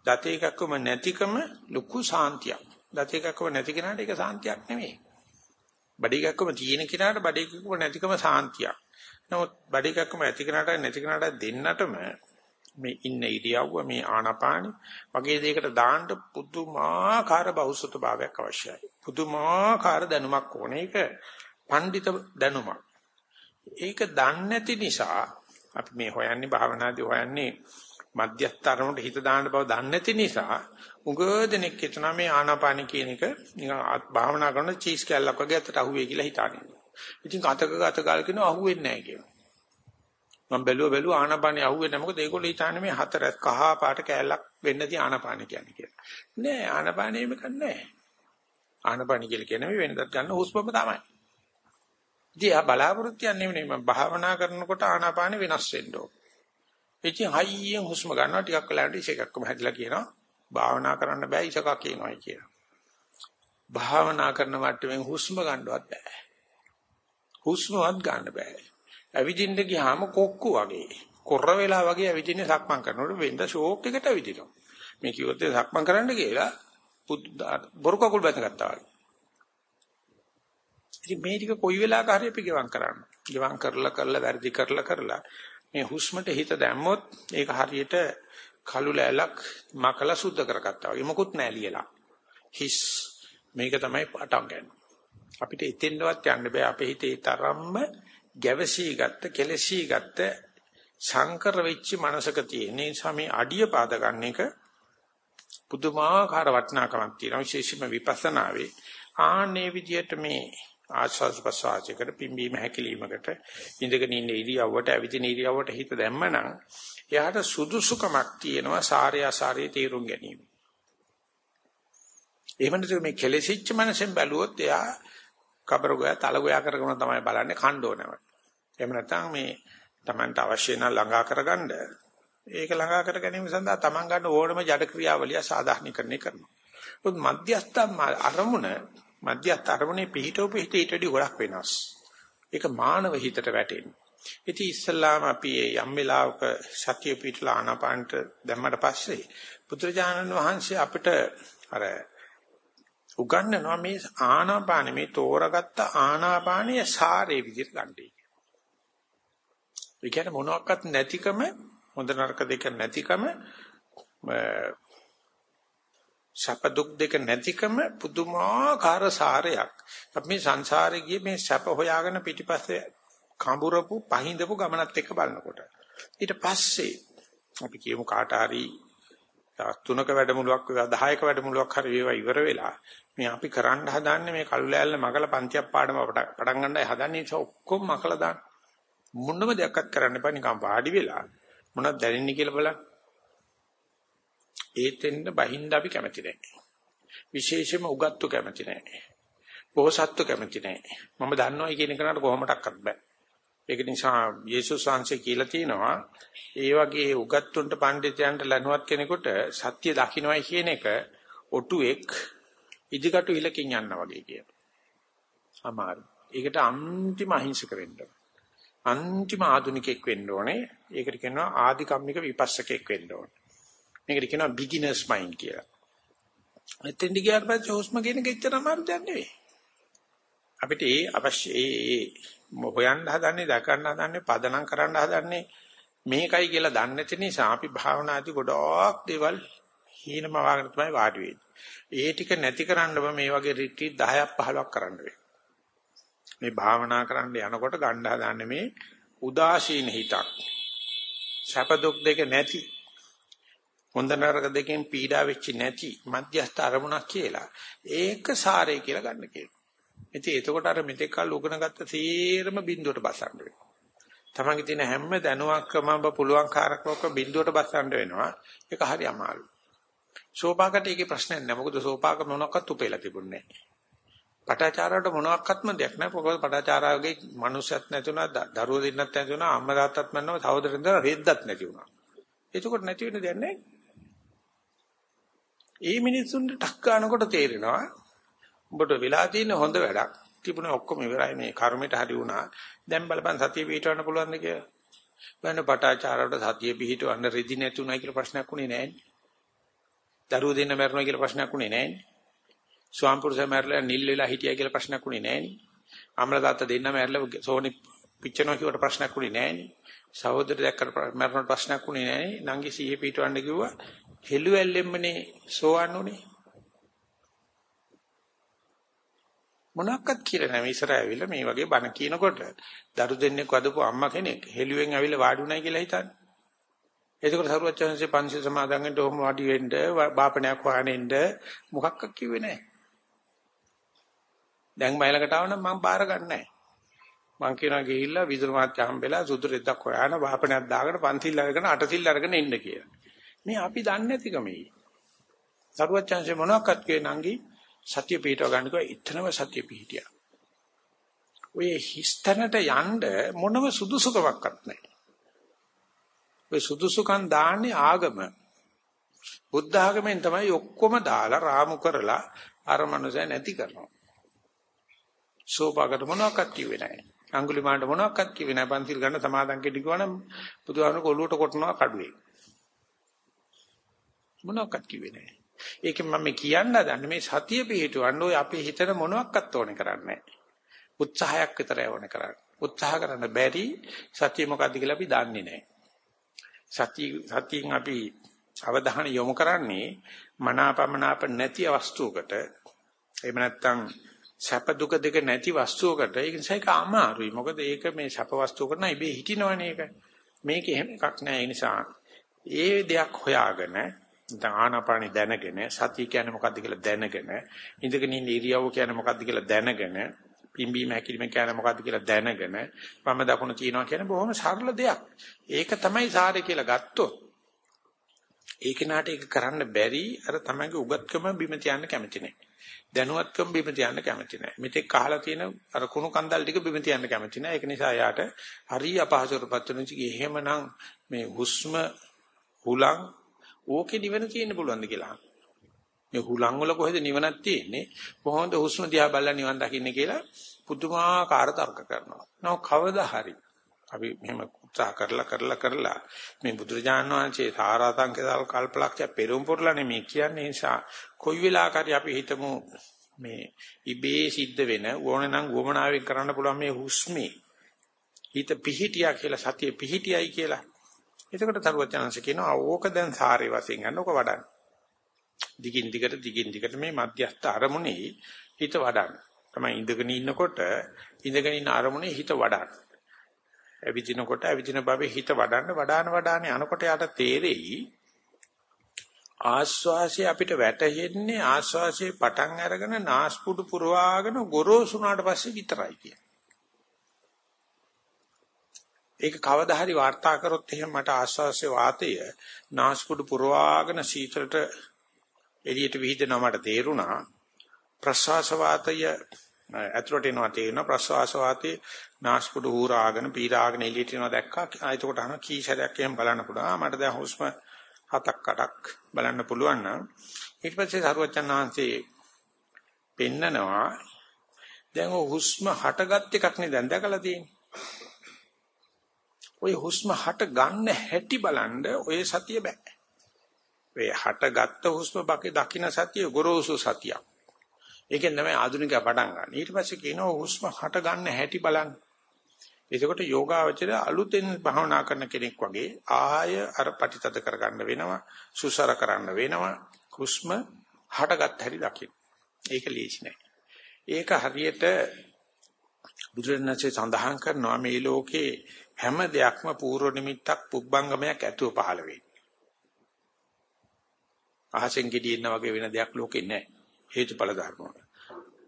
දත එකක්කම නැතිකම ලොකු සාන්තියක්. දත එකක්කම නැති කෙනාට ඒක සාන්තියක් නෙමෙයි. බඩ එකක්කම තියෙන කෙනාට බඩ එකක්කම නැතිකම සාන්තියක්. නමුත් බඩ එකක්කම ඇති කෙනාට නැති කෙනාට දෙන්නටම මේ ඉන්න ඉරියව්ව මේ ආනාපාන වගේ දෙයකට දාන්න පුදුමාකාර බෞසුත භාවයක් අවශ්‍යයි. පුදුමාකාර දැනුමක් ඕනේ. ඒක පඬිත දැනුමක්. ඒක දන්නේ නැති නිසා අපි මේ හොයන්නේ භාවනාදී හොයන්නේ මධ්‍යස්තරමට හිත දාන්න බව දන්නේ නැති නිසා උගදෙනෙක් හිතනවා මේ ආනාපාන කියන එක නිකන් භාවනා කරන චීස් කැල්ලක් වගේ අතට අහුවේ කියලා හිතන්නේ. ඉතින් අතක ගත ගාල කියනවා අහුවෙන්නේ නැහැ කියනවා. මම බැලුව බැලුව ආනාපානිය අහුවෙන්නේ නැහැ. මොකද ඒගොල්ලෝ හිතන්නේ මේ හතර කහ පාට කෑල්ලක් වෙන්න තිය ආනාපානිය කියන්නේ කියලා. නෑ ආනාපානිය මේක නෑ. ආනාපානිය කියලා කියන්නේ මේ වෙනදත් ගන්න හුස්මම තමයි. ඉතින් ආ බලාපොරොත්තු යන්නේ නෙමෙයි මම භාවනා කරනකොට ආනාපානිය වෙනස් වෙන්න ඕන. ඉතින් හයියෙන් හුස්ම ගන්නවා ටිකක් වෙලාවට ඉෂේකක්ම හැදිලා කියනවා භාවනා කරන්න බෑ ඉෂකක් කියනවායි කියලා. භාවනා කරන මට්ටමින් හුස්ම ගන්නවත් බෑ. හුස්මවත් ගන්න බෑ. ඇවිදින්න ගියාම කොක්කු වගේ කොර වෙලා වගේ ඇවිදින්නේ සක්මන් කරනකොට වෙන්ද ෂෝක් එකට ඇවිදිනවා. මේ කිව්වොත් සක්මන් කරන්න කියලා බොරු කකුල් බැඳගත්තා වගේ. ඉතින් මේ ටික කොයි වෙලාවක හරි අපි ගෙවම් කරන්න. ගෙවම් කරලා කරලා වැඩි කරලා කරලා මේ හුස්මට හිත දැම්මොත් ඒක හරියට කළු ලෑල්ලක් මකලා සුද්ධ කරගත්තා වගේ මොකුත් නෑ ලියලා. හිස් මේක තමයි පටන් ගන්න. අපිට එතෙන්වත් යන්න බෑ අපේ හිතේ තරම්ම ගැවසී ගත්ත කෙලසී ගත්ත සංකර වෙච්ච මනසක තියෙන. නිසා මේ අඩිය පාද ගන්න එක පුදුමාකාර වටිනාකමක් තියෙනවා. විශේෂයෙන්ම විපස්සනාවේ. ආන්නේ විදියට මේ ආස්වාස් ප්‍රසආචයකට පිම්බීම හැකිලීමකට ඉඳගෙන ඉන්න ඉරියව්වට ඇවිදින ඉරියව්වට හිත දැම්මනම් එයාට සුදුසුකමක් තියෙනවා සාරය අසාරය තේරුම් ගැනීම. එහෙම නැත්නම් මේ කෙලෙසිච්ච මනසෙන් බැලුවොත් එයා කබර ගෝයා තල ගෝයා කරගෙන තමයි බලන්නේ කණ්ඩ ඕනම. එහෙම නැත්නම් මේ Tamanට අවශ්‍ය නම් ළඟා කරගන්න ඒක ළඟා කර ගැනීම සඳහා Taman ගන්න ඕනම ජඩ ක්‍රියාවලිය සාධාරණීකරණය කරනවා. මොකද මධ්‍යස්ථ අරමුණ මධ්‍යස්ථ අරමුණේ පිහිටවපු හිත ඊට වඩා ගොඩක් වෙනස්. ඒක මානව හිතට වැටෙන්නේ. ඉතින් ඉස්සල්ලාම අපි යම් වෙලාවක සතිය පිටලා ආනාපානට දැම්මට පස්සේ පුත්‍රජානන් වහන්සේ අපිට අර උගන්වනවා මේ ආනාපාන මේ තෝරාගත්ත ආනාපානීය සාරේ විදිහට ගන්නයි. ඒ කියන්නේ මොනවත් නැතිකම හොඳ නරක දෙක නැතිකම සැප දුක් දෙක නැතිකම පුදුමාකාර සාරයක්. අපි මේ සංසාරේ ගියේ මේ සැප හොයාගෙන පිටිපස්සේ කඹරපු පහින්දපු ගමනත් එක්ක බලනකොට. ඊට පස්සේ අපි කියමු කාට හරි තුනක වැඩමුළුවක් වේවා 10ක වැඩමුළුවක් හරි වේවා ඉවර වෙලා මේ අපි කරන්න හදන්නේ මේ කළු ලෑල්ල මගල පන්තියක් පාඩම පටන් ගන්නයි හදන්නේ. ඒක ඔක්කොම මකලා දාන්න. මොනම දෙයක්වත් කරන්න එපා. නිකන් වාඩි වෙලා මොනවද දැනෙන්නේ කියලා බලන්න. ඒතෙන්ද බහින්ද අපි කැමති නැහැ. විශේෂයෙන්ම උගත්තු කැමති නැහැ. පොහසත්තු කැමති නැහැ. මම දන්නවයි කියන කෙනාට කොහොමඩක්වත් බෑ. ඒක නිසා යේසුස් වහන්සේ කියලා තියෙනවා ඒ වගේ උගත්තුන්ට පඬිතයන්ට ලැබුවත් කෙනෙකුට සත්‍ය දකින්නයි කියන එක ඔටුවෙක් ඉදිකටු ඉලකින් යන්න වගේ කියන. අමාරු. ඒකට අන්තිම අහිංසක වෙන්න අන්තිම ආධුනිකෙක් වෙන්න ඕනේ. ඒකට කියනවා ආධිකම්මික විපස්සකෙක් වෙන්න ඕනේ. මේකට කියනවා බිග්ිනර්ස් මයින්ඩ් කියලා. එතෙන්දි ගියාට පස්සේ හුස්ම කියන එක එච්චර අමාරු දෙයක් නෙවෙයි. අපිට ඒ අවශ්‍ය ඒ හොයන්න හදන්නේ, දකන්න හදන්නේ, පදනම් කරන්න හදන්නේ මේකයි කියලා දන්නේ නැති නිසා අපි භාවනාදී ගොඩක් දේවල් හීනම වාගෙන තමයි වාඩි වෙන්නේ. ඒ ටික නැති කරන්නම මේ වගේ රිට්‍රීට් 10ක් 15ක් කරන්න මේ භාවනා කරන්න යනකොට ගන්න හදන්නේ මේ උදාසීන හිතක්. සැප දුක් දෙක නැති හොඳ නරක දෙකෙන් පීඩා වෙච්ච නැති මධ්‍යස්ථ අරමුණක් කියලා. ඒක සාරය කියලා ගන්න කියනවා. ඉතින් එතකොට අර මෙතෙක් කල් උගෙන ගත්ත සේරම බිඳුවට බසන්න වෙනවා. තමන්ගේ තියෙන හැම දැනුවක්කම ඔබ පුළුවන් කාරකවක බිඳුවට බසන්න වෙනවා. ඒක හරි අමාරුයි. සෝපාකට ඒකේ ප්‍රශ්නයක් නැහැ. මොකද සෝපාක මොනක්වත් උපේලා තිබුණේ නැහැ. පටාචාරාවට මොනක්වත්ම දෙයක් නැහැ. මොකද පටාචාරාගේ මනුස්සයත් නැතුණා, දරුවෝ දෙන්නත් නැතුණා, අම්මා තාත්තත් මන්නව, සහෝදරෙන් දර රෙද්දත් නැති වුණා. එතකොට නැති වෙන දෙයක් නැහැ. ඒ මිනිස්සුන්ට ටක් ගන්නකොට තේරෙනවා උඹට වෙලා තියෙන හොඳ වැඩක්. තිබුණේ ඔක්කොම ඉවරයි මේ කර්මයට හරි වුණා. දැන් බලපන් සතිය පිටවන්න පුළුවන්ද කියලා. වෙන පටාචාරාවට සතිය පිටවන්න රෙදි නැතුණයි කියලා ප්‍රශ්නයක් උනේ නැහැ. දරුවෝ දෙන්න මැරුණා කියලා ප්‍රශ්නයක් උනේ නැහැනේ. ස්වාම්පුරුෂයා මැරලා නිල් වෙලා හිටියා කියලා ප්‍රශ්නයක් උනේ නැහැනේ. අමල තාත්තා දෙන්න මැරලා සෝනි පිච්චෙනවා කියවට ප්‍රශ්නයක් උනේ නැහැනේ. සහෝදර දැක්කට මැරුණට ප්‍රශ්නයක් උනේ නැහැනේ. නංගි සීයේ පිටවන්න කිව්වා. හෙළුවැල්ලෙම්මනේ සෝවන් උනේ. මොනක්වත් කියලා නැහැ ඉස්සර ඇවිල්ලා මේ වගේ බණ කියනකොට දරු දෙන්නෙක් වදපු අම්මා කෙනෙක් හෙළුවෙන් ඇවිල්ලා වාඩි උනායි කියලා හිතන්නේ. එතකොට සරුවචනන්සේ පංචශීල සමාදන් වෙන්න ඕම වාඩි වෙන්න බාපණයක් වහනෙන්න මොකක්ද කිව්වේ නැහැ. දැන් මයිලකට ආව නම් මම බාර ගන්නෑ. මං කියනවා ගිහිල්ලා විදුරු මාත්‍ය හම්බෙලා සුදු රෙද්දක් හොයාන වාපනයක් දාගෙන පන්තිල් අරගෙන අටසිල් අරගෙන ඉන්න කියලා. මේ අපි දන්නේ නැතිකමයි. සරුවත් chance මොනවාක්වත් කියේ නංගි සත්‍ය පිටව ගන්නකෝ ඉතනම සත්‍ය පිටියා. ඔය හිස්තැනට යන්න මොනම සුදුසුකමක්වත් නැහැ. ඔය සුදුසුකම් දාන්නේ ආගම. බුද්ධ ආගමෙන් තමයි ඔක්කොම දාලා රාමු කරලා අර මනුස්සය නැති කරනවා. සෝපාකට මොනවාක්වත් කිව්වේ නැහැ. අඟුලිමාලට මොනවාක්වත් කිව්වේ නැහැ. පන්සිල් ගන්න සමාදන් කෙටි ගවනම් බුදුහාමුදුරුවෝ කොළුවට කොටනවා කඩුවේ. මොනවාක්වත් කිව්වේ නැහැ. ඒකෙන් මම කියන්න හදන්නේ මේ සතිය පිහිටවන්න ඔය අපේ හිතට මොනවාක්වත් ඕනේ කරන්නේ උත්සාහයක් විතරයි ඕනේ කරන්නේ. උත්සාහ කරන්න බැරි සතිය මොකද්ද කියලා අපි දන්නේ නැහැ. සතිය සතියෙන් අපි අවධානය යොමු කරන්නේ මනාපමනාප නැති වස්තුවකට එහෙම නැත්නම් සැප දුක දෙක නැති වස්තුවකට. ඒක නිසා ඒක අමාරුයි. මොකද ඒක මේ සැප වස්තුවකට නෑ ඉබේ හිටිනවනේ ඒක. මේක එහෙම එකක් නෑ. ඒ නිසා ඒ දෙයක් හොයාගෙන නැත්නම් ආනාපානි දැනගෙන සතිය කියන්නේ මොකද්ද කියලා දැනගෙන ඉඳගෙන ඉන්න ඉරියව්ව කියන්නේ මොකද්ද කියලා දැනගෙන පිම්බීම හැකිලිම කියන්නේ මොකද්ද කියලා දැනගෙන වම දකුණ තියනවා කියන්නේ බොහොම සරල දෙයක්. ඒක තමයි සාරේ කියලා ගත්තොත් ඒ කෙනාට ඒක කරන්න බැරි අර තමයිගේ උගත්කම බිම තියන්න කැමති නැහැ. දැනුවත්කම බිම තියන්න කැමති නැහැ. මෙතෙක් කහලා තියෙන අර කුණු කන්දල් ටික බිම තියන්න කැමති නැහැ. ඒක නිසා යාට හරිය අපහසුතාවපත් වෙන ඉතින් එහෙමනම් මේ හුස්ම හුලං ඕකේ නිවන තියෙන්න පුළුවන්ද කියලා. මේ හුලං වල කොහෙද නිවනක් තියෙන්නේ? කොහොමද හුස්ම දිහා බලලා නිවන් දකින්නේ කියලා පුදුමාකාර තර්ක කරනවා. නෝ කවදා හරි අපි මෙහෙම උත්සාහ කරලා කරලා කරලා මේ බුදුරජාණන් වහන්සේ සාරාංශකල් කල්පලක්ෂ පෙරම් පුරලානේ මේ කියන්නේ නිසා කොයි වෙලාවකරි අපි හිතමු මේ ඉබේ සිද්ධ වෙන ඕනනම් වමනාවෙන් කරන්න පුළුවන් මේ හුස්මේ හිත පිහිටියා කියලා සතිය පිහිටියයි කියලා එතකොට තරුවචනංශ කියනවා ඕක දැන් සාරේ වශයෙන් ගන්න ඕක වඩන්න දිගින් දිගට දිගින් දිගට මේ මධ්‍යස්ථ අරමුණේ හිත වඩන්න තමයි ඉඳගෙන ඉන්නකොට ඉඳගෙන ඉන්න අරමුණේ හිත වඩන්න ඇවිදිනකොට ඇවිදින බවේ හිත වඩන්න වඩාන වඩාන යනකොට යට තේරෙයි ආස්වාසිය අපිට වැටහෙන්නේ ආස්වාසියේ පටන් අරගෙන නාස්පුඩු පුරවාගෙන ගොරෝසුනාට පස්සේ විතරයි කියන. ඒක කවදා හරි වාර්තා කරොත් එහෙම මට ආස්වාසියේ වාතය නාස්පුඩු පුරවාගෙන සීතලට එළියට විහිදෙනවා මට තේරුණා. ප්‍රශ්වාස වාතය ඇතුළට එනවා තේරෙනවා ප්‍රශ්වාස වාතයේ නාස්පුඩු හූරාගෙන පීරාගෙන එළියට එනවා දැක්කා. එතකොට අහන කී සැරයක් එහෙම බලන්න පුළුවන්. මට දැන් හුස්ම හතක් අටක් බලන්න පුළුවන් නම් ඊට පස්සේ සරුවචන් වහන්සේ පෙන්නනවා දැන් ඔය හුස්ම හටගත් එකක් නේ දැන් දැකලා තියෙන්නේ. ඔය හුස්ම හට ගන්න හැටි බලන්න ඔය සතිය බෑ. ඔය හටගත්ත හුස්ම බකේ දකින්න සතිය ගොරෝසු සතියක්. ඒකෙන් තමයි ආධුනිකයා පටන් ගන්න. ඊට පස්සේ කියනවා හුස්ම හට ගන්න හැටි බලන්න. එතකොට යෝගාවචරය අලුතෙන් භාවනා කරන කෙනෙක් වගේ ආය අර පටිතද කරගන්න වෙනවා, සුසර කරන්න වෙනවා. හුස්ම හටගත් හැටි දකින්න. ඒක ලේසි නෑ. ඒක හරියට බුදුරජාණන්සේ සඳහන් කරනවා මේ ලෝකේ හැම දෙයක්ම පූර්ව නිමිත්තක් පුබ්බංගමයක් ඇතුව පහළ වෙන්නේ. අහසෙන් ගෙඩියෙන්න වගේ වෙන දෙයක් ලෝකේ නැහැ. හේතුඵල ධර්ම.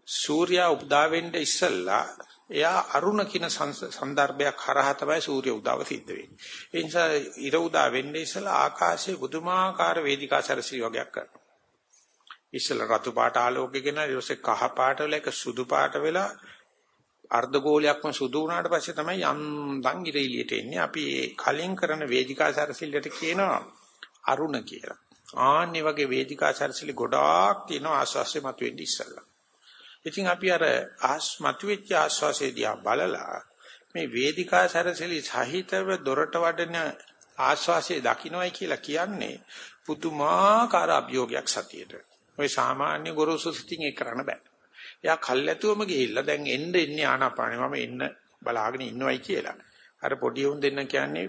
සූර්යා උදා වෙන්න ඉස්සෙල්ලා එයා අරුණ කින සන්දර්භයක් හරහා තමයි සූර්ය උදාව සිද්ධ වෙන්නේ. ඒ නිසා ඉර උදා වෙන්න ඉස්සෙල්ලා ආකාශයේ බුදුමාකාර වේදිකා සරසී වගේක් කරනවා. ඉස්සෙල්ලා රතු පාට ආලෝකයකින් ඊටසේ කහ පාට වෙලා එක සුදු පාට වෙලා අර්ධ ගෝලයක්ම සුදු වුණාට පස්සේ තමයි යම්දන් ඉර එළියට එන්නේ. අපි ඒ කලින් කරන වේදිකා සරසිල්ලට කියනවා අරුණ කියලා. ආන්නේ වගේ වේදිකා සරසිලි ගොඩාක් තියෙනවා ආස්වාස්සේ මතුවෙන්න ඉස්සෙල්ලා. ඉතින් අපි අර ආස්මතු වෙච්ච ආස්වාසේදී බලලා මේ වේදිකා සැරසෙලි සහිතව දොරට වඩන ආස්වාසේ දකින්නයි කියලා කියන්නේ පුදුමාකාර අභියෝගයක් සතියේට. ඔය සාමාන්‍ය ගොරෝසු සිතින් ඒක කරන්න බෑ. එයා කල්ැතුවම ගිහිල්ලා දැන් එන්න එන්නේ ආනාපානෙ මම එන්න බලාගෙන ඉන්නවයි කියලා. අර පොඩි උන් දෙන්න කියන්නේ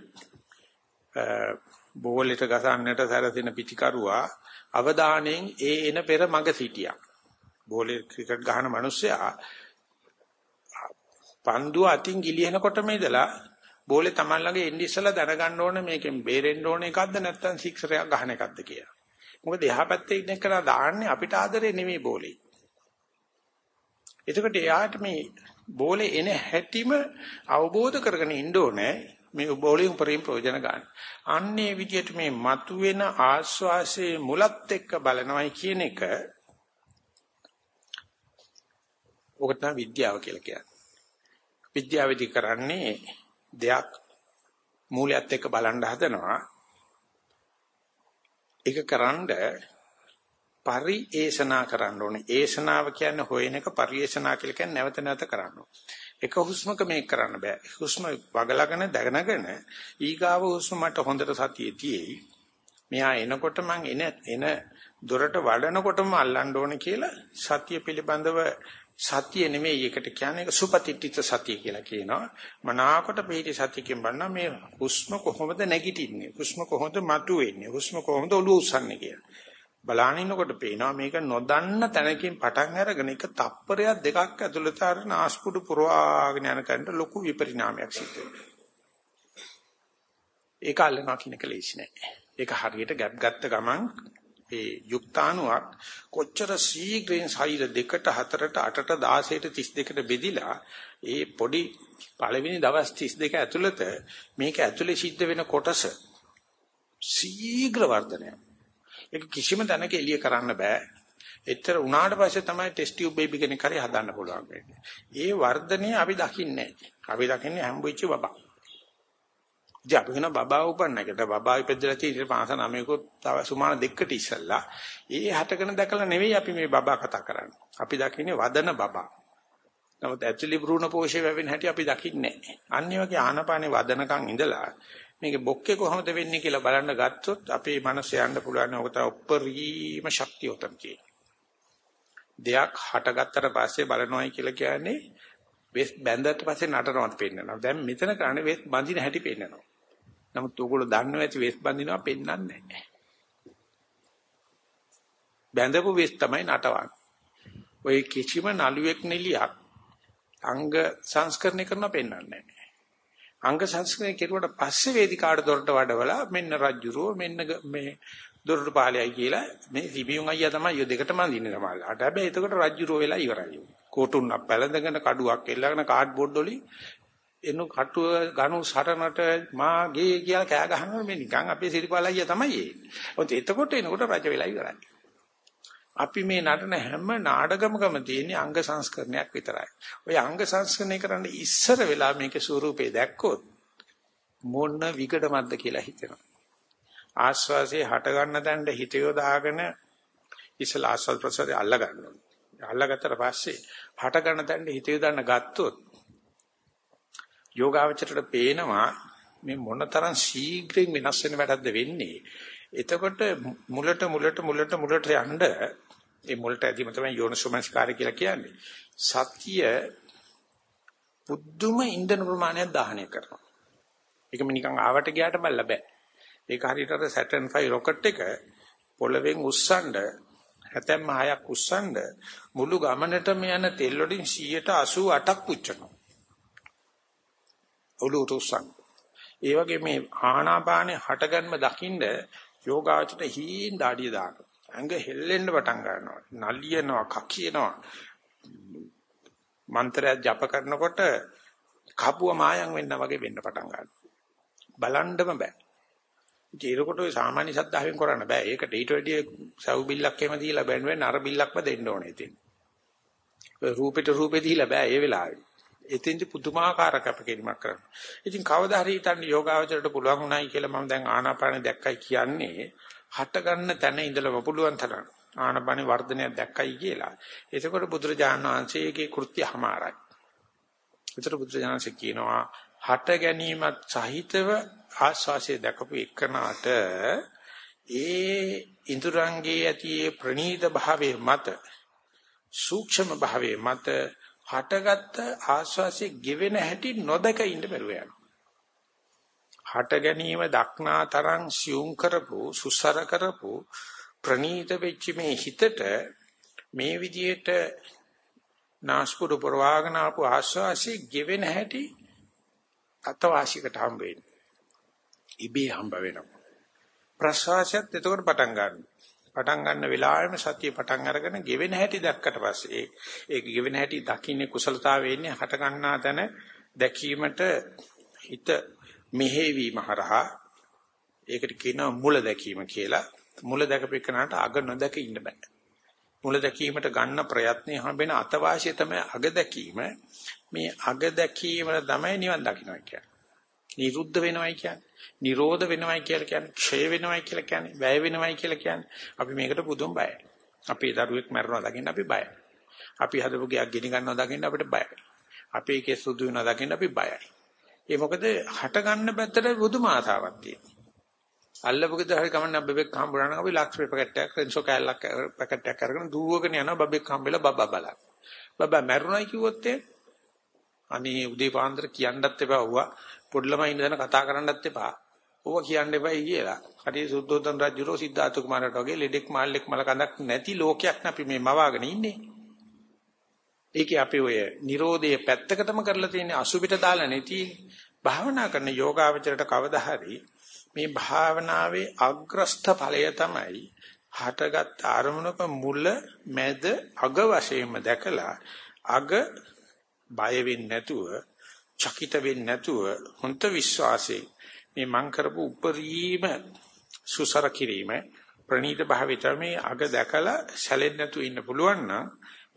බෝලෙට ගසන්නට සැරසෙන පිටිකරුවා අවදානෙන් ඒ එන පෙර මග සිටියා. බෝලේ ක්‍රිකට් ගහන මිනිස්සයා පන්දුව අතින් ගිලිනකොටම ඉඳලා බෝලේ Taman ළඟ එන්නේ ඉස්සලා දැනගන්න ඕනේ මේකෙන් බේරෙන්න ඕනේ එකක්ද නැත්නම් සික්සරයක් ගහන එකක්ද කියලා. මොකද එහා පැත්තේ ඉන්න කෙනා දාන්නේ අපිට ආදරේ නෙමෙයි බෝලේ. එතකොට එයාට මේ බෝලේ එන හැටිම අවබෝධ කරගෙන ඉන්න ඕනේ මේ බෝලේ උපරිම ප්‍රයෝජන ගන්න. අන්නේ විදිහට මේ මතුවෙන ආස්වාසේ මුලත් එක්ක බලනවයි කියන එක ඔක තමයි විද්‍යාව කියලා කියන්නේ. විද්‍යාවේදී කරන්නේ දෙයක් මූලයත් එක්ක බලන්න හදනවා. ඒක කරන්ඩ පරිේෂණා කරන්න ඕනේ. ඒෂණාව කියන්නේ හොයන එක පරිේෂණා කියලා කියන්නේ නැවත නැවත කරන්න ඕනේ. එක හුස්මක මේක කරන්න බෑ. හුස්ම වගලාගෙන දැනගෙන ඊගාව හුස්ම මට හොඳට සතියේ තියෙයි. මෙහා එනකොට මං එන එන දොරට වඩනකොටම අල්ලන්න ඕනේ කියලා සතිය පිළිබඳව සතිය නෙමෙයි ඒකට කියන්නේ ඒක සුපතිට්ඨිත සතිය කියලා කියනවා. මනාකොට පිටි සතියකින් බලනවා මේ හුස්ම කොහොමද නැගිටින්නේ? හුස්ම කොහොමද මතුවෙන්නේ? හුස්ම කොහොමද ඔළුව උස්සන්නේ කියලා. බලානිනකොට පේනවා මේක නොදන්න තැනකින් පටන් අරගෙන එක තප්පරයක් දෙකක් ඇතුළත අර නාස්පුඩු පුරවාගෙන යන කන්ට ලොකු විපරිණාමයක් සිද්ධ වෙනවා. ඒක අල්ලනවා කියන එක ලේසි නෑ. ඒක හරියට ගැප් ගත්ත ගමන් ඒ යුක්තාණුවක් කොච්චර ශීඝ්‍රයෙන් ශරීර දෙකට හතරට අටට 16ට 32ට බෙදිලා ඒ පොඩි පළවෙනි දවස් 32 ඇතුළත මේක ඇතුලේ සිද්ධ වෙන කොටස ශීඝ්‍ර වර්ධනයක්. ඒක කිසිම තැනක එළිය කරන්න බෑ. එතර උනාට පස්සේ තමයි ටෙස්ට් ටියුබ් බේබි කෙනෙක් හරි හදන්න පුළුවන් වෙන්නේ. ඒ වර්ධනය අපි දකින්නේ නැහැ. අපි දකින්නේ හැම්බුච්ච බබා. ඉතින් අපි කියන බබා උපන්න එකට බබා ඉපදලා තියෙන පාස නමයකොත් තව සුමාන දෙකකට ඉස්සල්ලා ඒ හටගෙන දැකලා නෙවෙයි අපි මේ බබා කතා කරන්නේ. අපි දකින්නේ වදන බබා. නමුත් ඇක්චුලි භ්‍රූණ පෝෂය වෙවෙන හැටි අපි දකින්නේ නැහැ. අනිත් වගේ ආනපානේ වදනකන් ඉඳලා මේක බොක්කේ කොහොමද වෙන්නේ කියලා බලන්න ගත්තොත් අපේ මනස යන්න පුළුවන් ඔක තමයි උප්පරීම ශක්තිය උතම් දෙයක් හටගත්තට පස්සේ බලනවායි කියලා කියන්නේ වෙස් බැඳලා පස්සේ නටනවත් පෙන්නනවා. දැන් මෙතන කරන්නේ වෙස් බඳින හැටි පෙන්නනවා. නමුත් ඕගොල්ලෝ දන්නව ඇති වෙස් බඳිනවා පෙන්වන්නේ නැහැ. බැඳපු වෙස් තමයි නටවන්නේ. ඔය කිසිම නළුවෙක් නෙලියක් අංග සංස්කරණය කරන පෙන්වන්නේ නැහැ. අංග සංස්කරණය කෙරුවට පස්සේ වේදිකාවට දොරට වඩවලා මෙන්න රජ්ජුරුව මෙන්න මේ දොරට පාලයයි කියලා මේ සිබියුන් අයියා තමයි යෝ දෙකටම අඳින්නේ තමයි. හැබැයි එතකොට රජ්ජුරුව වෙලා ඉවරයි. කෝටුන් පැලඳගෙන කඩුවක් එල්ලගෙන කාඩ්බෝඩ් වලින් එනු කටුව ගනු සරණට මාගේ කියලා කෑ ගහනවා මේ නිකන් අපේ සිරිපාලයිය තමයි ඒ. ඔත් එතකොට එනකොට රජ වෙලා ඉවරයි. අපි මේ නටන හැම නාටකමකම තියෙන අංග සංස්කරණයක් විතරයි. ওই අංග සංස්කරණය කරන්න ඉස්සර වෙලා මේකේ ස්වරූපේ දැක්කොත් මොන විකටමත්ද කියලා හිතෙනවා. ආස්වාසේ හට ගන්න තැනට හිත යොදාගෙන ඉස්සලා ආස්වාද ප්‍රසාරය අල්ල ගන්නවා. අල්ලගත්තට පස්සේ හට ගන්න තැනට හිත යොදාන්න ගත්තොත් යෝගාවචරයට පේනවා මේ මොනතරම් ශීඝ්‍රයෙන් වෙනස් වෙන වැඩක්ද වෙන්නේ. එතකොට මුලට මුලට මුලට මුලට යන්න ඒ මුලට ඇදීම තමයි යෝනිසෝමනස්කාරය කියලා කියන්නේ. සත්‍ය බුද්ධම ඉන්ධන ප්‍රමාණයක් දහනය කරනවා. ඒකම නිකන් ආවට ගියාට බල්ල බෑ. ඒක හරියට අර Saturn 5 rocket එක පොළවෙන් උස්සනද හැතැම්ම හයක් උස්සනද මුළු ගමනටම යන තෙල් වලින් 188ක් පුච්චනවා. ඔළුවට උස්සන්න. ඒ වගේ මේ ආනාපානේ හටගන්ම දකින්න යෝගාචරයට හීන් දාඩිය දානවා. ඇඟ හෙල්ලෙන්න පටන් ගන්නවා. නලියනවා, කකියනවා. මන්ත්‍රය ජප කරනකොට කපුව මායම් වෙන්න වගේ වෙන්න පටන් ගන්නවා. බලන්නම බෑ. ඒකට ඔය සාමාන්‍ය සද්ධාවෙන් කරන්න බෑ. ඒකට ඊට වැඩිය සව් බිල්ලක් එහෙම දීලා බැන්වෙන් අර බිල්ලක්ම දෙන්න ඕනේ ඉතින්. රූපෙට රූපෙ දීලා බෑ ඒ වෙලාවේ. එතෙන්දි පුදුමාකාර කැපකිරීමක් කරනවා. ඉතින් කවදා හරි හිතන්න යෝගාවචරයට පුළුවන් උනායි කියලා මම දැන් ආනාපාන දැක්කයි කියන්නේ හට ගන්න තැන ඉඳලම පුළුවන් තරම් ආනාපාන වර්ධනයක් දැක්කයි කියලා. එතකොට බුදුරජාණන් වහන්සේගේ කෘත්‍යහමාරයි. ඒතර බුදුරජාණන්සේ කියනවා හට ගැනීමත් සහිතව ආස්වාසිය දැකපු එකනට ඒ ඉන්ද්‍රංගේ ඇති ප්‍රනීත භාවයේ මත සූක්ෂම භාවයේ මත හටගත්ත ආස්වාසිය ගෙවෙන හැටි නොදක ඉන්න බැරුව යනවා. හට ගැනීම දක්නා තරම් සියුම් කරපු සුසර කරපු ප්‍රනීත වෙච්ච මේ හිතට මේ විදියට නාස්පුඩු ප්‍රවාහන ආපු ආස්වාසිය ගෙවෙන හැටි අතවාසියකට හම්බ වෙන්නේ. ඉබේ හම්බ වෙනවා. ප්‍රසවාසයත් එතකොට පටන් ගන්නවා. පටන් ගන්න වෙලාවෙම සතිය පටන් අරගෙන ගෙවෙන හැටි දැක්කට පස්සේ ඒ ගෙවෙන හැටි දකින්නේ කුසලතාවයේ ඉන්නේ හට ගන්නා තැන දැකීමට හිත මෙහෙවීම හරහා ඒකට කියනවා මුල දැකීම කියලා. මුල දැකපෙන්නාට අග නොදැක ඉන්න බෑ. මුල දැකීමට ගන්න ප්‍රයත්නේ හැබෙන අතවාසිය තමයි අග දැකීම. මේ අග දැකීම තමයි නිවන් දකින්නයි කියන්නේ. නිරුද්ධ වෙනවයි කියන්නේ. නිරෝධ වෙනවයි කියලා කියන්නේ. ක්ෂය වෙනවයි කියලා කියන්නේ. වැය වෙනවයි කියලා කියන්නේ. අපි මේකට පුදුම බයයි. අපේ දරුවෙක් මැරෙනවා දකින්න අපි බයයි. අපි හදපු ගයක් ගිනි ගන්නවා දකින්න අපිට බයයි. අපේ කේස් සුදු වෙනවා දකින්න අපි බයයි. ඒ මොකද හට ගන්න පැත්තට පුදුම ආසාවක් තියෙනවා. අල්ලපුගෙද හරි කමන්න බබෙක් හම්බුනා නම් අපි ලක්ෂ පැකට් එකක් රෙන්සෝ කෑල්ලක් පැකට් එකක් අරගෙන දුවගෙන යනවා බබෙක් හම්බෙලා බබා බලන්න. බබා මැරුණයි කිව්වොත් අනේ උදේ පාන්දර කියන්නත් එපා වුණා. පොඩි ළමයි ඉඳන කතා කරන්නත් එපා. ඕවා කියන්න එපයි කියලා. හරි සුද්ධෝදන රජුරෝ සිද්ධාර්ථ කුමාරට වගේ ලෙඩෙක් මාල්ලෙක් මල කඳක් නැති ලෝකයක් නේ අපි මේ මවාගෙන ඉන්නේ. ඒකේ අපි ඔය Nirodhaye පැත්තකටම කරලා තියෙන අසුබිට දාලා නැති භාවනා කරන යෝගාවචරයට කවදා හරි මේ භාවනාවේ අග්‍රස්ත ඵලය තමයි හටගත් අරමුණක මුල මැද අග වශයෙන්ම දැකලා අග බය වෙන්නේ නැතුව චකිත වෙන්නේ නැතුව හොන්ත විශ්වාසයෙන් මේ මං කරපු උපරිම සුසර කිරීම ප්‍රණීත භාවිත මේ අග දැකලා සැලෙන්නේ නැතුව ඉන්න පුළුවන් නම්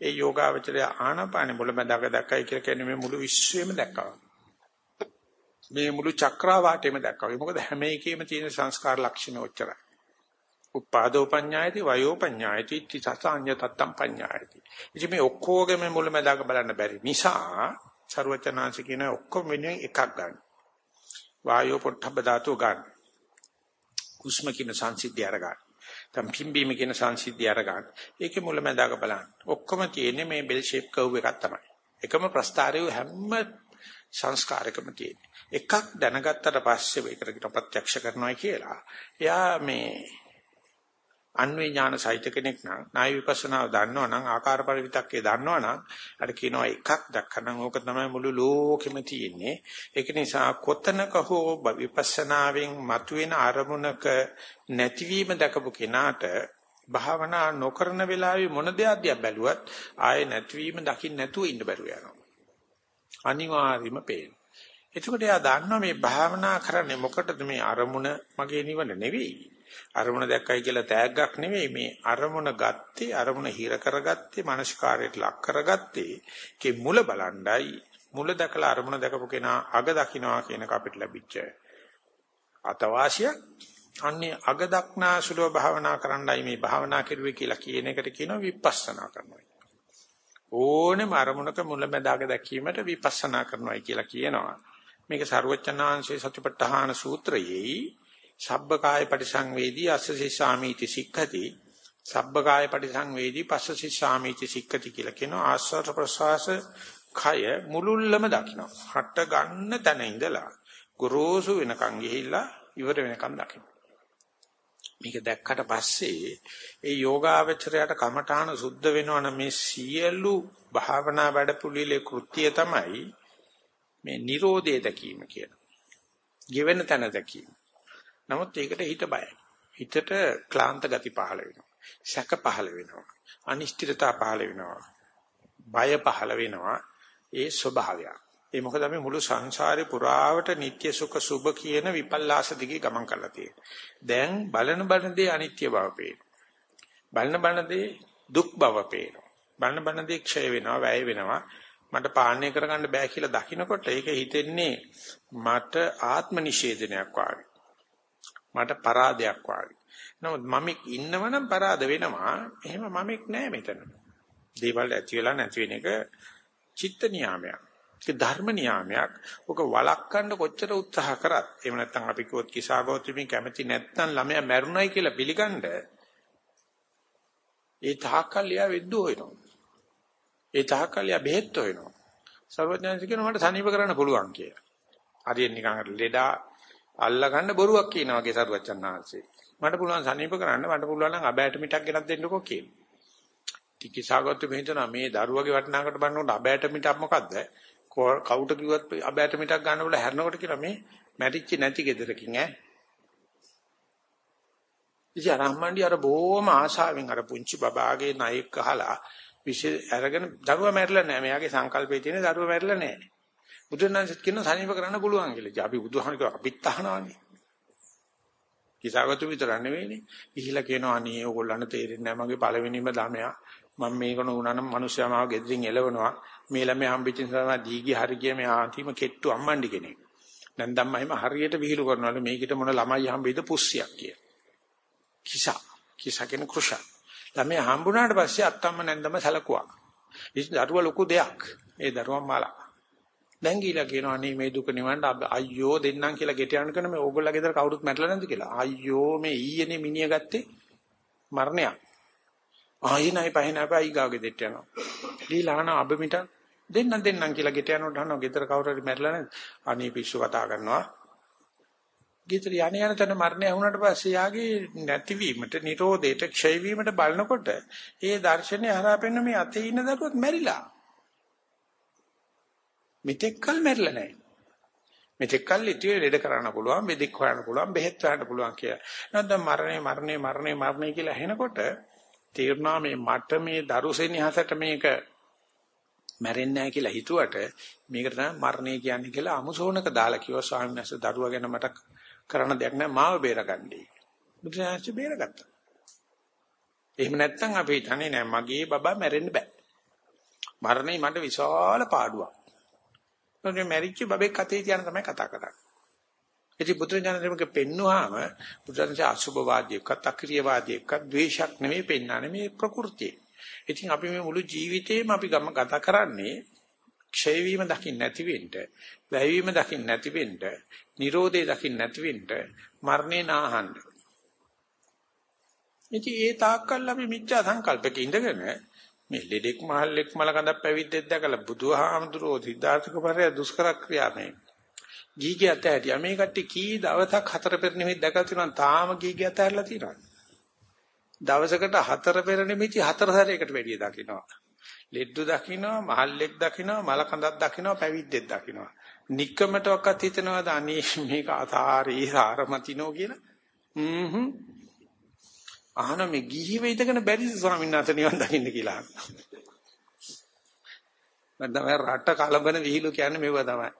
ඒ යෝගාවචරය ආනාපානෙ මුලමඳාක දැක්කයි කියලා කියන්නේ මේ මුළු විශ්වයම දැක්කා. මේ මුළු චක්‍රාවාටෙම දැක්කා. මොකද හැම එකෙම තියෙන සංස්කාර ලක්ෂණ ඔච්චරයි. උපාදෝ පඤ්ඤායති වයෝ පඤ්ඤායති තිසසඤ්ඤ තත්තම් පඤ්ඤායති. ඉතින් මේ ඔක්කොගෙම මුලමඳාක බලන්න බැරි නිසා ਸਰවචනාංශ කියන ඔක්කොම වෙනුවෙන් එකක් ගන්න. වායෝ පොට්ටබ්බ ධාතු ගන්න. කුස්ම කියන සංසිද්ධිය අර ගන්න. තම් පිම්බීම කියන සංසිද්ධිය අර ගන්න. ඒකේ මුලමඳාක බලන්න. ඔක්කොම තියෙන්නේ මේ බෙල් ෂේප් කර්ව් එකක් තමයි. එකම ප්‍රස්තාරය හැම සංස්කාරකම තියෙන්නේ. එකක් දැනගත්තට පස්සේ ඒකට ප්‍රත්‍යක්ෂ කරනවා කියලා. එයා මේ අන්වේ ඥාන සහිත කෙනෙක් නම් නාය විපස්සනාව දන්නවා නම් ආකාර පරිවිතක්කේ දන්නවා නම් අර කියනවා එකක් දැක්කනම් ඕක තමයි මුළු ලෝකෙම තියෙන්නේ. ඒක නිසා කොතනක හෝ විපස්සනාවෙන් මතුවෙන අරමුණක නැතිවීම දැකපු කෙනාට භාවනා නොකරන වෙලාවේ මොන දෙයක්ද බැලුවත් ආයේ නැතිවීම දකින්න නැතුව ඉන්න බැරුව යනවා. අනිවාර්යයෙන්ම පේන එතකොට එයා දන්නවා මේ භාවනා කරන්නේ මොකටද? මේ අරමුණ මගේ නිවන නෙවෙයි. අරමුණ දැක්කයි කියලා තෑග්ගක් නෙවෙයි. මේ අරමුණ ගත්තේ අරමුණ හිර කරගත්තේ මානසිකාරයට ලක් කරගත්තේ කේ මුල බලණ්ඩයි. මුල දැකලා අරමුණ දැකපු කෙනා අග දකින්නවා කියන අපිට ලැබිච්ච අතවාසිය අන්නේ අග දක්නාසුලව භාවනා කරන්නයි මේ භාවනා කෙරුවේ කියලා කියන එකට කියනවා විපස්සනා කරනවා. ඕනෙම අරමුණක මුලැමැදාක දැකීමට විපස්සනා කරනවායි කියලා කියනවා. මේක ਸਰවචනාංශයේ සතිපට්ඨාන සූත්‍රයේ සබ්බකාය පරිසංවේදී අස්ස සිස්සාමීති සික්ඛති සබ්බකාය පරිසංවේදී පස්ස සිස්සාමීති සික්ඛති කියලා කියනවා ආස්වාද ප්‍රසවාස කය මුලුල්ලම දකින්න. හට ගන්න තැන ඉඳලා ගොරෝසු වෙනකන් ගිහිල්ලා ඉවර වෙනකන් දකින්න. මේක දැක්කට පස්සේ ඒ යෝගාවචරයට කමඨාන සුද්ධ වෙනවනම් මේ සියලු භාවනා වැඩපුළිලේ කෘත්‍යය තමයි මේ Nirodhe දැකීම කියන. ගෙවෙන තැන දැකීම. නමුත් ඒකට හිත බයයි. හිතට ක්ලාන්ත ගති පහළ වෙනවා. සැක පහළ වෙනවා. අනිශ්චිතතා පහළ වෙනවා. බය පහළ වෙනවා. ඒ ස්වභාවය. ඒ මොකද අපි මුළු සංසාරේ පුරාවට නিত্য සුඛ සුභ කියන විපල්ලාස දිගේ ගමන් කරලා තියෙනවා. දැන් බලන බලන දේ අනිත්‍ය බව පේනවා. බලන බලන දේ දුක් බව පේනවා. බලන බලන දේ ක්ෂය වෙනවා, වැය වෙනවා. මට පාලනය කරගන්න බෑ කියලා දකිනකොට ඒක හිතෙන්නේ මට ආත්ම නිෂේධනයක් වාගේ. මට පරාදයක් වාගේ. නමුත් මමෙක් ඉන්නවනම් පරාද වෙනවා. එහෙම මමෙක් නෑ මෙතන. දේවල් ඇති වෙලා නැති වෙන එක චිත්ත නියාමයක්. ඒක ධර්ම නියාමයක්. ඔක වළක්වන්න කොච්චර උත්සාහ කරත් එහෙම නැත්නම් අපි කිව්වොත් කිසాగෞතමී කැමති නැත්නම් ළමයා මැරුණයි කියලා පිළිගන්න ඒ තාකල්ලිය වෙද්දෝ වෙනවා. ඒ තාකල්ලිය බෙහෙත් වෙනවා. සර්වඥාන්සේ කියන මට සනීප කරන්න පුළුවන් කියලා. හරියට නිකන් ලෙඩා අල්ලා ගන්න බොරුවක් කියනවා වගේ සරුවච්චන් ආංශේ. මට පුළුවන් සනීප කරන්න මට පුළුවන් නම් අබෑට මිටක් ගෙනත් දෙන්නකෝ කියනවා. ටිකිසාගොත් මෙහෙතන මේ දරුවගේ වටිනාකට බලනකොට අබෑට මිටක් මොකද්ද? කවුට කිව්වත් අබෑට මිටක් ගන්න බල හැරනකොට කියලා මේ මැරිච්ච නැති ගෙදරකින් ඈ. ඉතින් අරහම්මණ්ඩි අර බොහොම ආශාවෙන් අර පුංචි බබාගේ නයෙක් අහලා විශේෂ අරගෙන දරුවා මැරිලා නැහැ. මෙයාගේ සංකල්පයේ තියෙන දරුවා මැරිලා නැහැ. බුදුරණන්සෙත් කියන සනීප කරන්න පුළුවන් කියලා. අපි බුදුහාම කිව්වා අපිත් අහනවානේ. කිසాగතු විතර නෙවෙයිනේ. ගිහිලා කියනවා අනේ ඕගොල්ලන්ට තේරෙන්නේ නැහැ මගේ පළවෙනිම ළමයා. මම මේක නුනනම් මිනිස්සයා මාව ගෙදරින් එලවනවා. මේ ළමයා හම්බෙච්ච නිසා දීගි හරි ගිය මේ ආන්තිම කෙට්ටු අම්මන්ඩි කෙනෙක්. දැන් ධම්මයිම හරියට විහිළු කරනවලු මේකිට මොන ළමයි හම්බෙයිද පුස්සියක් කිය. කිසා. කිසා කියන කුෂා. ළමයා හම්බුණාට පස්සේ අත්තම්ම නැන්දම සැලකුවා. ඉතින් දරුවා ලොකු දෙයක්. ඒ දරුවා මාලා. දැන් ගිහිලා කියනවා අනේ මේ දුක නිවන්න අයියෝ දෙන්නම් කියලා ගෙට යන කෙනා මේ ඕගොල්ලෝ ගෙදර කවුරුත් මැරලා නැද්ද කියලා. අයියෝ මේ ඊයේනේ මිනිහ ගත්තේ මරණයක්. ආයි නයි පහිනයි පයි ගාගේ දෙට යනවා. දීලාන අබමිට දෙන්න දෙන්නම් කියලා ගෙට යනකොට අහනවා ගෙදර කවුරු හරි මැරලා නැද්ද? අනේ පිස්සු කතා කරනවා. ගෙදර යණ යන තැන මරණය වුණාට පස්සේ යාගේ නැතිවීමට, නිරෝධයට, ක්ෂය වීමට බලනකොට ඒ දර්ශනය හරහා පෙන්න මේ අතේ ඉන්න දරුවත් මැරිලා. මෙතෙක්කල් මැරිලා නැහැ. මෙතෙක්කල් ඉතියේ ලෙඩ කරන්න පුළුවන්, බෙදෙක් හොයන්න පුළුවන්, බෙහෙත් හොයන්න පුළුවන් කියලා. නැත්නම් මරණය, මරණය, මරණය, මරණය කියලා හෙනකොට තීරණා මේ මට මේ දරුසෙනිහසට මේක මැරෙන්නේ නැහැ කියලා හිතුවට මේකට තමයි මරණය කියන්නේ කියලා අමුසෝනක දාලා කිව්වා ස්වාමීන් වහන්සේ දරුවා ගැන මට කරන්න දෙයක් නැහැ මාව බේරගන්නයි. බුදුසසුන බේරගත්තා. එහෙම නැත්නම් අපි හිතන්නේ නෑ මගේ බබා මැරෙන්න බෑ. මරණය මට විශාල පාඩුවක්. මොකද මැරිච්ච බබෙක් අතේ තියන තමයි කතා කරන්නේ. ඉතින් බුදුරජාණන්සේමක පෙන්නුවාම බුදුරජාණන්සේ අසුභවාදීකත් අක්‍රීයවාදීකත් ද්වේෂක් නෙමෙයි පෙන්වන්නේ මේ ප්‍රകൃතිය. ඉතින් අපි මේ මුළු ජීවිතේම අපි ගම ගත කරන්නේ ක්ෂය වීම දකින්න නැති වෙන්න, වැය වීම දකින්න නැති වෙන්න, Nirodhe දකින්න නැති වෙන්න, මරණේ නාහන්න. ඉතින් ඒ තාක්කල් අපි මිත්‍යා සංකල්පක ඉඳගෙන මේ ලෙඩෙක් මහල්ලෙක් මලකඳක් පැවිද්දෙක් දැකලා බුදුහාමුදුරෝ සිද්ධාර්ථක පරය දුෂ්කර ක්‍රියා මේ ගීගේ අත ඇටියා මේ කට්ටිය කී දවසක් හතර පෙර නිමිති දැකලා තියෙනවා තාම ගීගේ අත ඇරලා තියෙනවා. දවසකට හතර පෙර නිමිති හතර සැරයකට වැඩිය දකින්නවා ලෙඩ්ඩු දකින්නවා මහල්ලෙක් දකින්නවා මලකඳක් දකින්නවා පැවිද්දෙක් දකින්නවා নিকකමටවත් හිතනවාද අනේ මේක අසාරී සාරමතිනෝ කියලා? හ්ම්. අහන මේ ගිහිව ඉඳගෙන බැරිද ස්වාමීන් වහන්සේ නිවන් දකින්න කියලා. මම තමයි රට කලබන විහිළු කියන්නේ මෙව තමයි.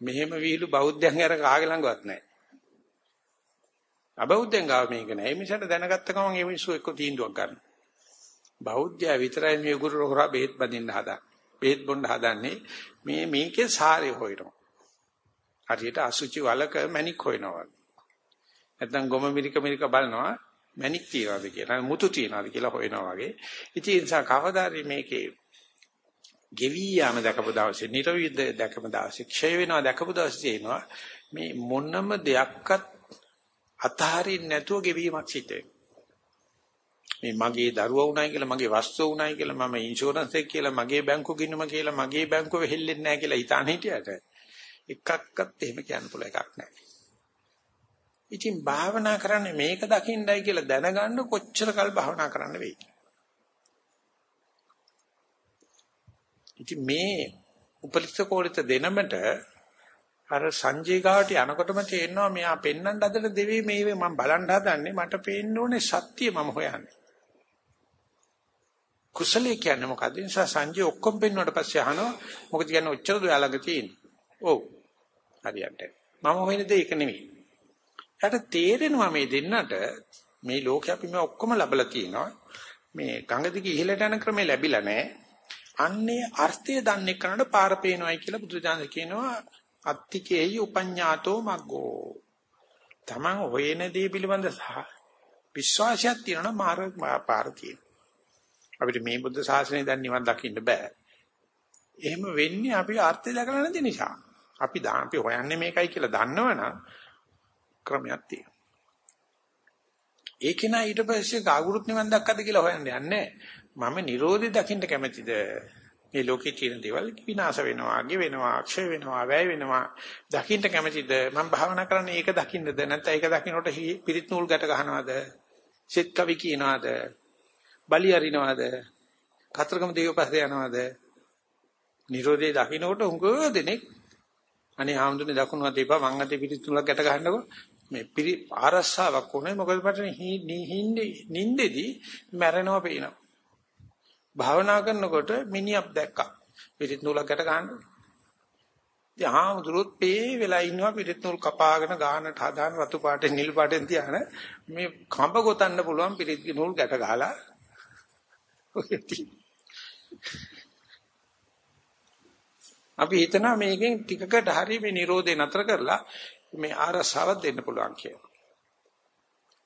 මෙහෙම විහිළු බෞද්ධයන් අර කාගේ ළඟවත් නැහැ. අබෞද්ධයන් ගාව මේක නැහැ. මේ මිසට දැනගත්ත ගමන් මේ මිනිස්සු එක්ක තීන්දුවක් ගන්න. බෞද්ධයා විතරයි මේ ගුරු හොරා බෙහෙත් බඳින්න හදා. බෙහෙත් බොන්න හදන්නේ මේ මේකේ සාරය හොයනවා. හරියට අසුචි වලක මැණික් හොයනවා. නැත්නම් ගොම මිරික මිරික බලනවා මැණික් තියනවාද කියලා මුතු තියනවාද කියලා හොයනවා වගේ. ඉතින් ඒ නිසා කවදාරි මේකේ ගෙවි යාම දැකපු දවසේ නිරවිද දැකපු දවසේ ක්ෂය වෙනවා දැකපු දවසේ එනවා මේ මොනම දෙයක්වත් අතහරින්න නැතුව ගෙවීමක් සිද්ධ මේ මගේ දරුවා උනායි කියලා මගේ වස්තුව උනායි කියලා මම ඉන්ෂුරන්ස් එක කියලා මගේ බැංකුව ගිණුම කියලා මගේ බැංකුව හෙල්ලෙන්නේ නැහැ කියලා හිතාන හිටියට එකක්වත් එහෙම කියන්න පුළුවන් එකක් නැහැ. ඉතින් භාවනා කරන්නේ මේක දකින්නයි කියලා දැනගන්න කොච්චර කල් භාවනා කරන්න වෙයිද? ඉතින් මේ උපලිස්ස කෝලිත දෙනමට අර සංජය ගාවට යනකොටම තේරෙනවා මෙයා පෙන්වන්න හදන දෙවි මේ මම බලන්න හදන්නේ මට පේන්න ඕනේ සත්‍ය මම හොයන්නේ. කුසලයේ කියන්නේ මොකද? ඒ නිසා සංජය ඔක්කොම පෙන්වුවට පස්සේ අහනවා මොකද කියන්නේ ඔච්චරද ඔයා ළඟ තියෙන්නේ? ඔව්. හරියට. මම හොයන දේ ඒක නෙමෙයි. එයාට තේරෙනවා මේ දෙන්නට මේ ලෝකේ අපි මේ ඔක්කොම ලබලා තියෙනවා. මේ ගඟ දිගේ ඉහළට යන ක්‍රමේ ලැබිලා නැහැ. අන්නේ අර්ථය දන්නේ කරනට පාර පේනවායි කියලා බුදුචාන්ද කියනවා අත්තිකේයි උපඤ්ඤාතෝ මග්ගෝ. තමන් හොයන දේ පිළිබඳ විශ්වාසයක් තියෙනවා මාර්ග පාර තියෙනවා. අපිට මේ බුද්ධ ශාසනය දැන් නිවන් දකින්න බෑ. එහෙම වෙන්නේ අපි අර්ථය දැකලා නැති නිසා. අපි අපි හොයන්නේ මේකයි කියලා දන්නවනම් ක්‍රමයක් තියෙනවා. ඒක නා ඊට පස්සේ ගාගුරුත් නිවන් දක්කද කියලා හොයන්න යන්නේ මම Nirodhi දකින්න කැමැතිද? මේ ලෝකේ තියෙන දේවල් විනාශ වෙනවා, අගය වෙනවා, අක්ෂය වෙනවා, වැය වෙනවා. දකින්න කැමැතිද? මම භාවනා කරන්නේ ඒක දකින්නද? නැත්නම් ඒක දකින්නට පිරිත් නූල් ගැට ගන්නවද? සිත් කවි කියනවද? බලි අරිනවද? කතරගම දේවපස්සේ යනවද? Nirodhe දකින්නකොට උංගෝ දෙනෙක් අනේ ආම්දුනේ දකුණු අතේ පා වම් අතේ පිටිතුලක් ගැට ගන්නකො මේ පිරි ආරස්සාවක් උනේ මොකද මට නිහින්නේ නින්දෙදී මැරෙනවා පේනවා. භාවනා කරනකොට මිනිහක් දැක්කා. පිටිත් නූලකට ගහන්න. ඉතින් ආමුදුරුත් පේ වෙලා ඉන්නවා පිටිත් නූල් කපාගෙන ගානට හදාන රතු පාටෙන් නිල් පාටෙන් තියාන මේ කඹ ගොතන්න පුළුවන් පිටිත් නූල් ගැට ගහලා අපි හිතනවා මේකෙන් ටිකකට හරි මේ Nirodhe නතර කරලා මේ ආරසාවක් දෙන්න පුළුවන් කියලා.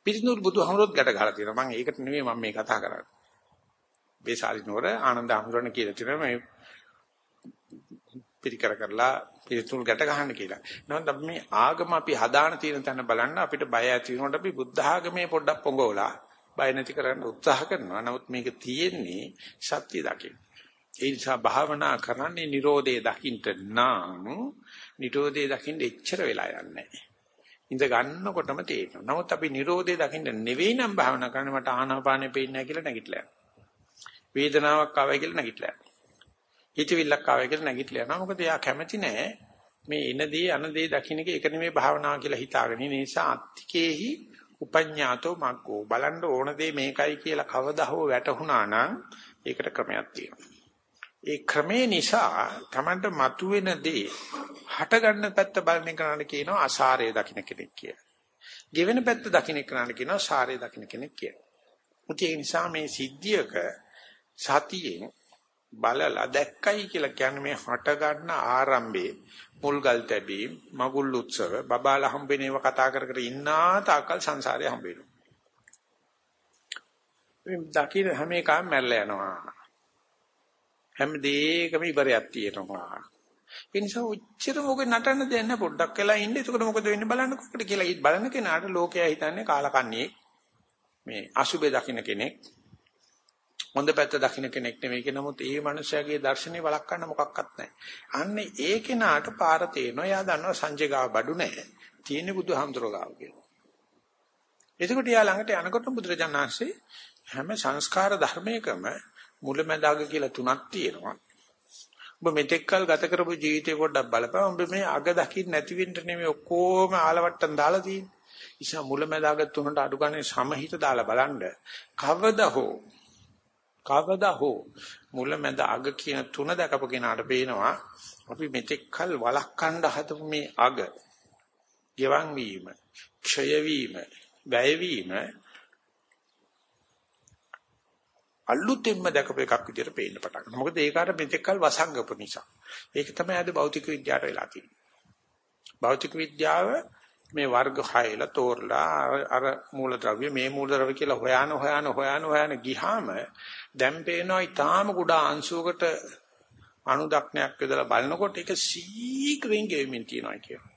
පිරිනුරු බුදුහමරොත් ගැට ගහලා තියෙනවා. මම ඒකට නෙමෙයි මම මේ කතා කරන්නේ. බේසාරිනෝර ආනන්ද හමුරණ කියලා තියෙනවා මේ පිරිකර කරලා පිරිතුල් ගැට ගහන්න කියලා. නමුත් අපි මේ ආගම අපි හදාන තියෙන තැන බලන්න අපිට බය ඇති වෙනකොට අපි බුද්ධ ආගමේ පොඩ්ඩක් පොඟවලා බය නැති කරන්න උත්සාහ කරනවා. නමුත් මේක තියෙන්නේ සත්‍ය දකින්න. ඒ නිසා භාවනා කරන්නේ Nirodhe දකින්න නම් Nirodhe දකින්න එච්චර වෙලා යන්නේ නැහැ. ඉඳ ගන්නකොටම තේරෙනවා. නමුත් අපි Nirodhe දකින්න නෙවෙයි නම් භාවනා කරන්නේ මට ආනාපානෙ පේන්නේ නැහැ කියලා නැගිටලා යනවා. වේදනාවක් ආවයි කියලා නැගිටලා යනවා. හිතවිල්ලක් ආවයි කියලා නැගිටලා යනවා. මොකද එයා කැමති නැහැ මේ එනදී අනදී දකින්න එක එක නෙමෙයි භාවනාව කියලා හිතාගෙන ඉන්න නිසා අත්තිකේහි උපඤ්ඤාතෝ මග්ගෝ බලන්න ඕන දේ මේකයි කියලා කවදා හෝ වැටහුණා නම් ඒකට ක්‍රමයක් තියෙනවා. ඒ ක්‍රමේ නිසා Tamanට මතුවෙන දේ හට ගන්න පැත්ත බලන කෙනාට කියනවා අසාරය දකින්න කෙනෙක් කියලා. ගෙවෙන පැත්ත දකින්න කෙනාට කියනවා සාරය දකින්න කෙනෙක් කියලා. ඒ නිසා මේ සිද්ධියක සතියෙන් බලලා දැක්කයි කියලා කියන්නේ මේ හට ගන්න ආරම්භයේ මුල්ගල් තැබීම් මගුල් උත්සව බබාලා හම්බෙන ඒවා කතා කර කර ඉන්නා තාකල් සංසාරේ හම්බ වෙනවා. මේ දකින්න හැම එකම මැරලා යනවා. හැම දෙයකම ඉවරයක් තියෙනවා. ඒ නිසා උච්චර මොකද නටන්න දෙන්න පොඩ්ඩක් වෙලා ඉන්න. එතකොට මොකද වෙන්නේ බලන්න කොකට කියලා බලන කෙනාට ලෝකයා හිතන්නේ කාලකන්ණියේ මේ අසුබේ දකින්න කෙනෙක් හොඳ පැත්ත දකින්න කෙනෙක් නෙවෙයි. නමුත් ඒ මනුස්සයාගේ දර්ශනේ වළක්වන්න මොකක්වත් නැහැ. අන්න ඒ කෙනාට පාර තේනවා. එයා දන්නවා සංජය ගාව බඩු නැහැ. තියෙන්නේ බුදුහාමුදුරුවෝ ගාව කියලා. එතකොට යා ළඟට යනකොට බුදුරජාණන්සේ හැම සංස්කාර ධර්මයකම මුලැමැදාග කියලා තුනක් තියෙනවා. ඔබ මෙතෙක්කල් ගත කරපු ජීවිතේ පොඩ්ඩක් බලපන්. ඔබ මේ අග දකින්න නැති වෙන්න නෙමෙයි ඔක්කොම ආලවට්ටම් දාලා තියෙන්නේ. ඉතින් මුලැමැදාග තුනට අඩු ගන්න සමහිත දාලා බලන්න. කවදා හෝ කවදා හෝ මුලැමැද අග කියන තුන දැකපු කෙනාට පේනවා අපි මෙතෙක්කල් වළක්වන්න හදපු මේ අග. ගෙවන් වීම, ක්ෂය වීම, වැය වීම අලුතෙන්ම දැකපු එකක් විදිහට පේන්න පටන් ගන්නවා. මොකද ඒක අර මෙතෙක්කල් වසංගපු නිසා. ඒක තමයි අද භෞතික විද්‍යාවට වෙලා තියෙන්නේ. භෞතික විද්‍යාව මේ වර්ග 6ලා තෝරලා අර මූලද්‍රව්‍ය මේ මූලද්‍රව්‍ය කියලා හොයාන හොයාන හොයාන හොයාන ගියාම දැන් පේනවා ඊටාම කුඩා අංශුවකට අණුදක්නයක් යොදලා බලනකොට ඒක සීක්‍රෙන් ගෙවෙමින් තියෙනවා කියනවා.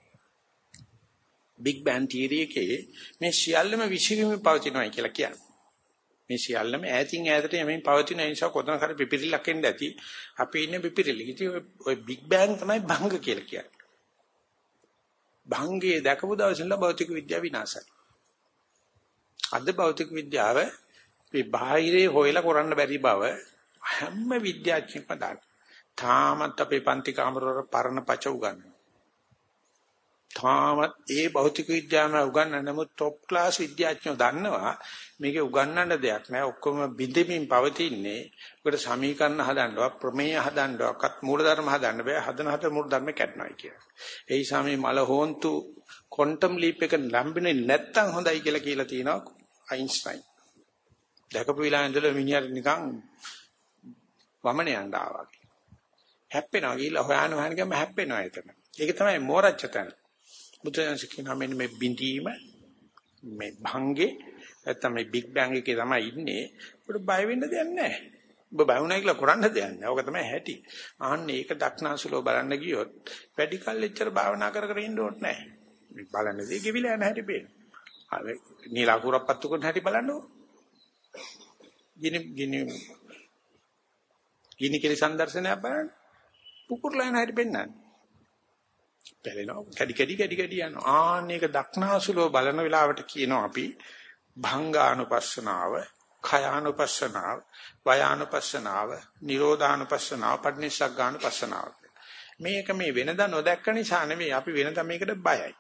බිග් බෑන් තියරි එකේ මේ සියල්ලම විශ්වීමේ පවතිනවා කියලා කියන්නේ. මේ සියල්ලම ඈතින් ඈතට යමින් පවතින නිසා කොතන කර පිපිරිලක් එන්න ඇති. අපි ඉන්නේ පිපිරිලි. ඉතින් ඔය බිග් බෑන් තමයි භංග කියලා කියන්නේ. භංගයේ දැකපු දවසේ ඉඳලා භෞතික විද්‍යාව විනාශයි. අද භෞතික විද්‍යාව මේ බාහිරේ හොයලා කරන්න බැරි බව හැම විද්‍යාඥයෙක්ම දන්නවා. තාමත් අපේ පන්ති කාමරවල පරණ පච උගන්වනවා. තාමත් ඒ භෞතික විද්‍යාවම උගන්වන නමුත් টොප් ක්ලාස් විද්‍යාඥයෝ දන්නවා මේකේ උගන්වන්න දෙයක් නෑ ඔක්කොම බිඳෙමින් පවතින්නේ උකට සමීකරණ හදන්නවක් ප්‍රමේය හදන්නවක්වත් මූලධර්ම හදන්න බෑ හදන හද මූලධර්ම කැඩනවා කියලා. ඒ නිසා මේ මල හොන්තු ක්වොන්ටම් ලීප් එක ලැබෙන්නේ නැත්තම් හොඳයි කියලා කියලා තියෙනවා අයින්ස්ටයින්. දැකපු වෙලාවෙ ඉඳලා මිනිහට නිකන් වමන යන්න ආවා. හැප්පෙනවා ගිහිල්ලා හොයන හොයන ගම හැප්පෙනවා එතන. ඒක තමයි මෝරච්ච තැන. බුදුන් සිකිනා මෙන්න මේ බින්දීම මේ භංගේ නැත්තම් මේ බිග් බෑන් එකේ තමයි ඉන්නේ. උඩ බය වෙන්න දෙයක් නැහැ. ඔබ බය වුණා කියලා කරන්න දෙයක් නැහැ. ඕක තමයි ඇති. අහන්න ඒක දක්නාසුලෝ බලන්න ගියොත් වැඩි කල් එච්චර භාවනා කර කර ඉන්න ඕනේ නැහැ. මේ බලන්න දේ ගෙවිලා යන හැටි පේන. අර නීලා කුරප්පත්තු කරන හැටි බලන්නකො. ගිනි ගිනි ගිනි කෙලි සංදර්ශනයක් බලන්න. පුපුරලා යන හැටි පෙන්නන්නේ. පැලෙනවා කැඩි කැඩි කැඩි කැඩි යනවා. ආන්න ඒක දක්නාසුලෝ බලන වෙලාවට කියනවා අපි භංගානුපස්සනාව, khයානුපස්සනාව, වයානුපස්සනාව, නිරෝධානුපස්සනාව, පටිනිස්සග්ගානුපස්සනාව. මේක මේ වෙනදා නොදැක්ක නිසා නෙවෙයි අපි වෙනදා මේකට බයයි.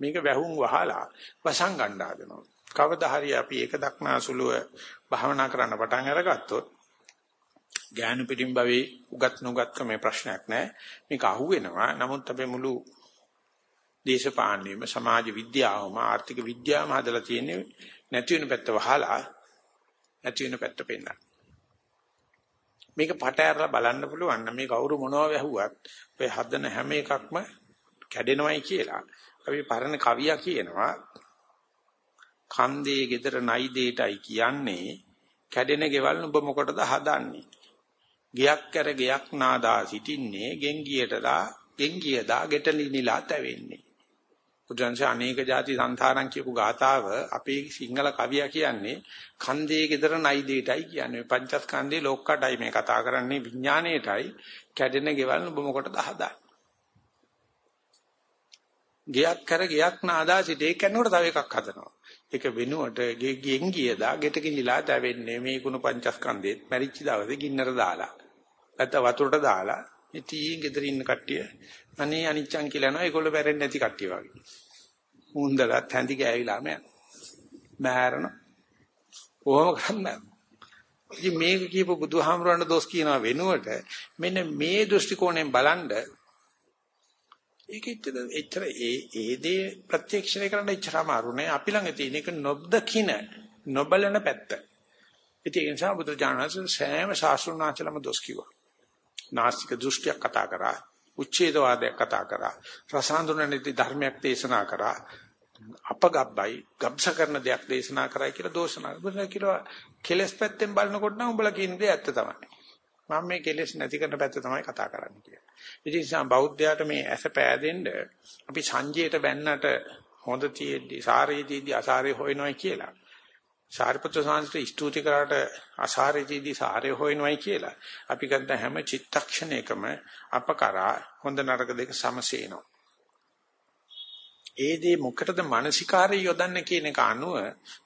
මේක වැහුම් වහලා වසන් ගන්න හදනවා. කවදා හරි අපි ඒක දක්නාසුලුව භාවනා කරන්න පටන් අරගත්තොත් ඥාන පිටින් භවයේ උගත් නුගත්ක මේ ප්‍රශ්නයක් නෑ. මේක අහුවෙනවා. නමුත් අපේ මුළු දේශපාලනයේම සමාජ විද්‍යාවම ආර්ථික විද්‍යාවම හදලා තියෙන්නේ නැති වෙන පැත්ත වහලා නැති වෙන පැත්ත පෙන්නන. මේක පට ඇරලා බලන්න පුළුවන් නම් මේ කවුරු මොනවා වැහුවත් ඔය හදන හැම එකක්ම කැඩෙනවයි කියලා. අපි පරණ කවියා කියනවා කන්දේ gedara නයි දෙයටයි කියන්නේ කැඩෙන ගෙවල් නුඹ මොකටද හදන්නේ? ගියක් කර ගියක් නාදා සිටින්නේ ගෙන් ගියටලා ගෙන් ගියදා ගෙටලිනිලා තැවෙන්නේ. බුදුන්සේ අනේක ಜಾති සංසාරම් කියපු ගාතාව අපේ සිංහල කවියා කියන්නේ කන්දේ gedara නයි දෙයටයි කියන්නේ. පංචස්කන්ධේ ලෝකකටයි මේ කතා කරන්නේ. විඥාණයටයි කැඩෙන ගෙවල් ඔබ මොකටද හදාන්නේ? ගයක් කර ගයක් නාදා සිටේ කනකොට තව එකක් හදනවා. ඒක වෙනුවට ගෙන් ගියදා ගෙට කිනිලා දැවෙන්නේ මේ කුණු පංචස්කන්ධෙත් මැරිච්ච දවසේ ගින්නර දාලා. නැත්නම් වතුරට දාලා ඉතින් ගෙදර ඉන්න කට්ටිය අනේ අනිච්චං කියලා නෝ ඒගොල්ලෝ බැරෙන්නේ නැති කට්ටිය වගේ. මුන්දලත් හැඳි ගෑවිලාම යන. බෑරන. කොහොම කරන්නේ? ඉතින් මේක කියපු බුදුහාමුදුරන්ට දොස් කියනවා වෙනුවට මෙන්න මේ දෘෂ්ටි කෝණයෙන් බලනද ඒක එච්චර ඒ ඒ දේ ප්‍රත්‍යක්ෂණය කරන්න එච්චර අමාරු නෑ අපි ළඟ තියෙන එක නොදකින නොබලන පැත්ත. ඉතින් ඒ නිසා බුදුජානක සෑම ශාස්ත්‍රඥාචලම දොස් කිව්වා. නාස්තික දෘෂ්ටියක් කතා කරා උච්ඡේදවාදයක් කතා කරා. රසාඳුන නැති ධර්මයක් දේශනා කරා. අපගබ්බයි ගබ්ස කරන දෙයක් දේශනා කරයි කියලා දෝෂනා කරනවා කියලා කෙලස් පැත්තෙන් බලනකොට නම් උඹලා කියන දේ ඇත්ත තමයි. මම මේ කෙලස් නැති කරන පැත්ත තමයි කතා කරන්නේ කියලා. ඉතින් සා බෞද්ධයාට මේ ඇස පෑදෙන්න අපි සංජයට බැන්නට හොඳ තියෙද්දි සාරේදීදී අසාරේ හොයනවායි කියලා. සාරිපුත්‍ර සාංශට ස්තුති කරාට අසාරේදී සාරේ හොයනවයි කියලා. අපි ගත්ත හැම චිත්තක්ෂණයකම අපකරා හොඳ නරක දෙක සමසේනවා. ඒ දේ මොකටද මානසිකාරය යොදන්න කියන එක අනුව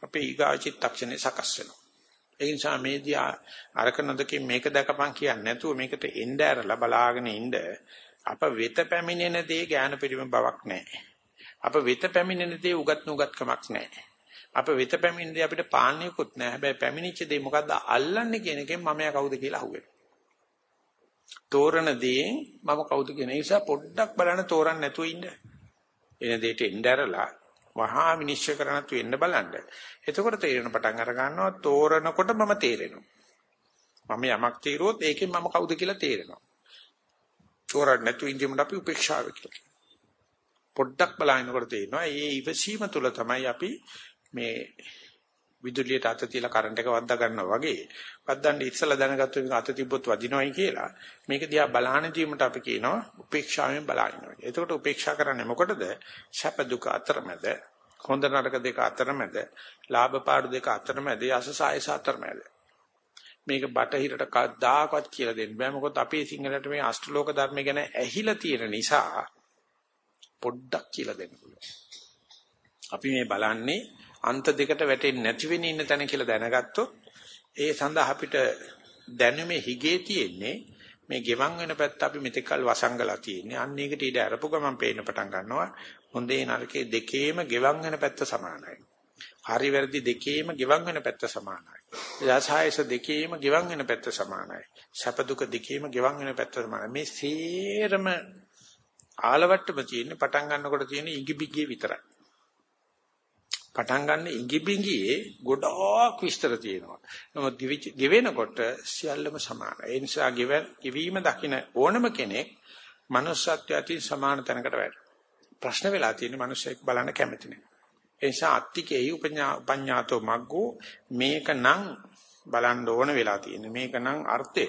අපේ ඊගා චිත්තක්ෂණේ සකස් වෙනවා. ඒ නිසා මේදී අරක නොදකින් මේක දැකපන් කියන්නේ නැතුව මේකට එnde ඇරලා බලාගෙන ඉන්න අප වෙත පැමිණෙන දේ ඥාන පරිම බවක් නැහැ. අප වෙත පැමිණෙන දේ උගත් නුගත්කමක් නැහැ. අප වෙත පැමිණෙන්නේ අපිට පාන්නේකුත් නැහැ. හැබැයි පැමිණිච්ච දේ මොකද්ද අල්ලන්නේ කියන එකෙන් මම යා කවුද කියලා අහුවෙනවා. තෝරන දේ මම කවුද කියන නිසා පොඩ්ඩක් බලන්න තෝරන්න නැතුව ඉන්න. එන දෙයට එnderලා වහා විනිශ්චය කරන්න තු වෙන්න බලන්න. එතකොට තේරෙන පටන් අර ගන්නවා තෝරනකොට මම තේරෙනවා. මම යමක් තීරුවොත් ඒකෙන් මම කවුද කියලා තේරෙනවා. තෝරන්න නැතුව ඉඳීමට අපි උපේක්ෂාව කියලා. පොඩ්ඩක් බලනකොට තේරෙනවා මේ ඉවසීම තුළ තමයි අපි මේ විදුලියට අත තියලා කරන්ට් එක වද්දා ගන්නවා වගේ වද්දන්න ඉස්සලා දැනගත්තු එක අත තිබ්බොත් වදිනවයි කියලා මේක දිහා බලහන දීමට අපි කියනවා උපේක්ෂාවෙන් බලනවා. එතකොට උපේක්ෂා කරන්නේ මොකටද? සැප දුක අතරමැද හොඳ නරක දෙක අතරමැද ලාභ පාඩු දෙක අතරමැද යසසායස අතරමැද මේක බටහිරට කවදාකවත් කියලා දෙන්න බෑ මොකද අපේ සිංහලට මේ අෂ්ටලෝක ධර්ම ගැන ඇහිලා තියෙන නිසා පොඩ්ඩක් කියලා දෙන්න පුළුවන්. අපි මේ බලන්නේ අන්ත දෙකට වැටෙන්නේ නැති වෙන්න ඉන්න තැන කියලා දැනගත්තොත් ඒ සඳහා අපිට දැනුමේ හිගේ තියෙන්නේ මේ ගෙවන් වෙන පැත්ත අපි මෙතෙක්කල් වසංගලා තියෙන්නේ. අන්න ඒකට ඊට අරපු ගමන් පේන්න පටන් ගන්නවා. හොඳේ නරකේ දෙකේම ගෙවන් වෙන පැත්ත සමානයි. හරි වැරදි දෙකේම ගෙවන් වෙන පැත්ත සමානයි. යසායස දෙකේම ගෙවන් වෙන පැත්ත සමානයි. සැප දුක දෙකේම ගෙවන් වෙන පැත්ත සමානයි. මේ සේරම ආලවට්ටම තියෙන්නේ පටන් ගන්නකොට තියෙන ඉඟිබිගියේ විතරයි. පටන් ගන්න ඉඟිබිඟියේ ගොඩාක් විස්තර තියෙනවා. නමුත් ගෙවෙනකොට සියල්ලම සමානයි. ඒ නිසා ගෙවීම දකින්න ඕනම කෙනෙක් manussත්වයට අති සමාන තැනකට වැටෙනවා. ප්‍රශ්න වෙලා තියෙන්නේ මිනිස්සෙක් බලන්න කැමති නැහැ. ඒ නිසා අත්තිකේයි උපඤ්ඤාතෝ මග්ගෝ මේකනම් බලන්න ඕන වෙලා තියෙන්නේ. මේකනම් අර්ථය.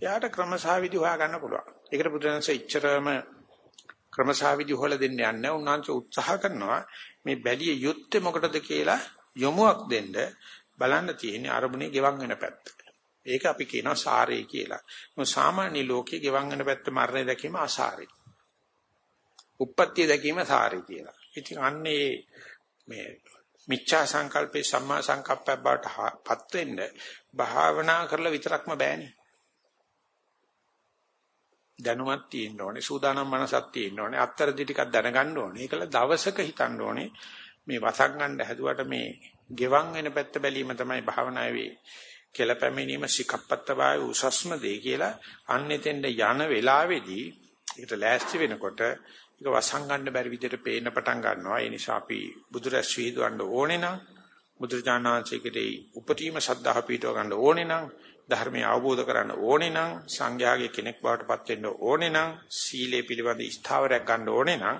එයාට ක්‍රමසාවිදි හොයා ගන්න පුළුවන්. ඒකට බුදුරජාණන්සේ ඉච්චරම ක්‍රමසාවිදි හොල දෙන්න යන්නේ. උන්වහන්සේ උත්සාහ කරනවා මේ බැලිය යුත්තේ මොකටද කියලා යොමුවක් දෙන්න බලන්න තියෙන අරමුණේ ගෙවන් වෙන පැත්ත. ඒක අපි කියනවා සාරේ කියලා. මොකද සාමාන්‍ය ලෝකයේ ගෙවන් වෙන පැත්ත මරණය දැකීම අසාරේ. උප්පත්තිය දැකීම සාරේ කියලා. ඉතින් අන්නේ මේ මිච්ඡා සංකල්පේ සම්මා සංකප්පය බාටපත් වෙන්න භාවනා කරලා විතරක්ම බෑනේ. දැනුමක් තියෙන්න ඕනේ, සූදානම් මනසක් තියෙන්න ඕනේ, අත්තරදි ටිකක් දැනගන්න ඕනේ. ඒකල දවසක හිතන්න ඕනේ මේ වසක් ගන්න හැදුවට මේ ගෙවන් වෙන පැත්ත බැලීම තමයි භාවනාවේ කියලා පැමිණීම සිකප්පත්ත වායු උසස්ම දේ කියලා අන්නෙතෙන්ද යන වෙලාවේදී ඒකට ලෑස්ති වෙනකොට ඒක වසන් ගන්න බැරි විදිහට පේන්න පටන් ගන්නවා. ඒ නිසා අපි බුදුරැස් වීදුවන්න ඕනේ නම් බුදුරජාණන්සේගේ උපරිම ශ්‍රද්ධාව පිටව ගන්න ඕනේ නම් ධර්මය අවබෝධ කරගන්න ඕනේ නම් සංඝයාගේ කෙනෙක් බවට පත් වෙන්න ඕනේ නම් සීලය පිළිබඳ ස්ථාවරයක් ගන්න ඕනේ නම්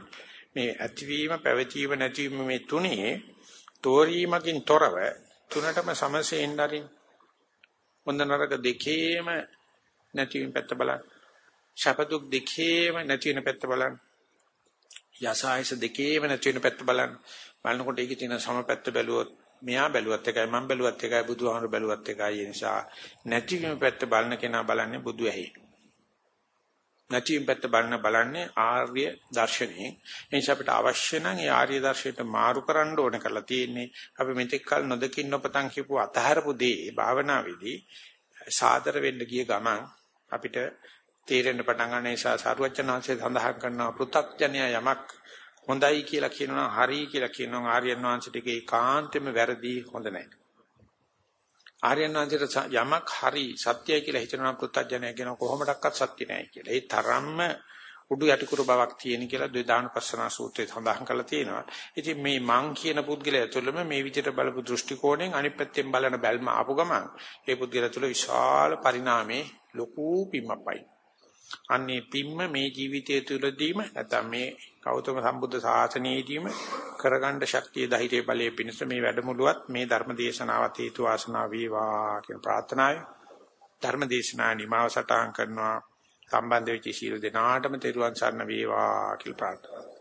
මේ ඇතිවීම පැවතීම නැතිවීම මේ තුනේ තෝරීමකින් තොරව තුනටම සමසෙන්න අරින්. හොඳ නරක දෙකේම නැතිවීම පැත්ත බලන්න. ශප දුක් දෙකේම නැති වෙන පැත්ත බලන්න. යසායස දෙකේම නැති වෙන පැත්ත බලන්න. බලනකොට ඒකේ තියෙන සමපැත්ත බැලුවොත් මෙයා බැලුවත් එකයි මම බැලුවත් එකයි බුදුහාමර බැලුවත් එකයි. ඒ නිසා නැතිවීම පැත්ත බලන කෙනා බලන්නේ බුදු ඇහි. නැතිවීම පැත්ත බලන බලන්නේ ආර්ය දර්ශනේ. ඒ නිසා අපිට අවශ්‍ය නම් ඒ ආර්ය දර්ශයට මාරු කරන්න ඕන කරලා තියෙන්නේ. අපි මෙතෙක් කල නොදකින් නොපතන් කියපු අතහරපු දේ භාවනාවේදී සාදර වෙන්න ගිය ගමන් අපිට තේරෙන්න පටන් ගන්න නිසා සරුවචනාංශය සඳහන් කරනවා පෘ탁ජනය යමක් හොඳයි කියලා කියනවා හරි කියලා කියනවා ආර්යයන් වහන්සේට ඒකාන්තෙම වැරදි හොඳ නැහැ. ආර්යයන් වහන්සේට යමක් හරි සත්‍යයි කියලා හිතනවා පෘථග්ජනය කියන කොහොමඩක්වත් සත්‍ය නැහැ කියලා. ඒ තරම්ම උඩු යටිකුරු බවක් තියෙන කියලා ද්වේදානුපස්සනා සූත්‍රයේ සඳහන් කරලා තියෙනවා. ඉතින් මේ මං කියන පුද්ගලයා තුළම මේ විදිහට බලපු දෘෂ්ටි කෝණයෙන් අනිත් පැත්තෙන් බලන බැල්ම ආපු ගමන් ඒ පුද්ගලයා තුළ විශාල පරිණාමේ ලොකු පිම්මපයි. අන්නේ පිම්ම මේ ජීවිතය තුළදීම නැත්නම් මේ ගෞතම සම්බුද්ධ ශාසනයේදීම කරගන්න ශක්තිය ධෛර්ය බලයේ පිණිස මේ වැඩමුළුවත් මේ ධර්ම දේශනාවත් හේතු වාසනා වේවා කියන ප්‍රාර්ථනාවයි. ධර්ම දේශනා නිමාව සටහන් කරනවා. සම්බන්ධ වෙච්ච ශීල දෙනාටම තෙරුවන් සරණ වේවා කියලා ප්‍රාර්ථනා.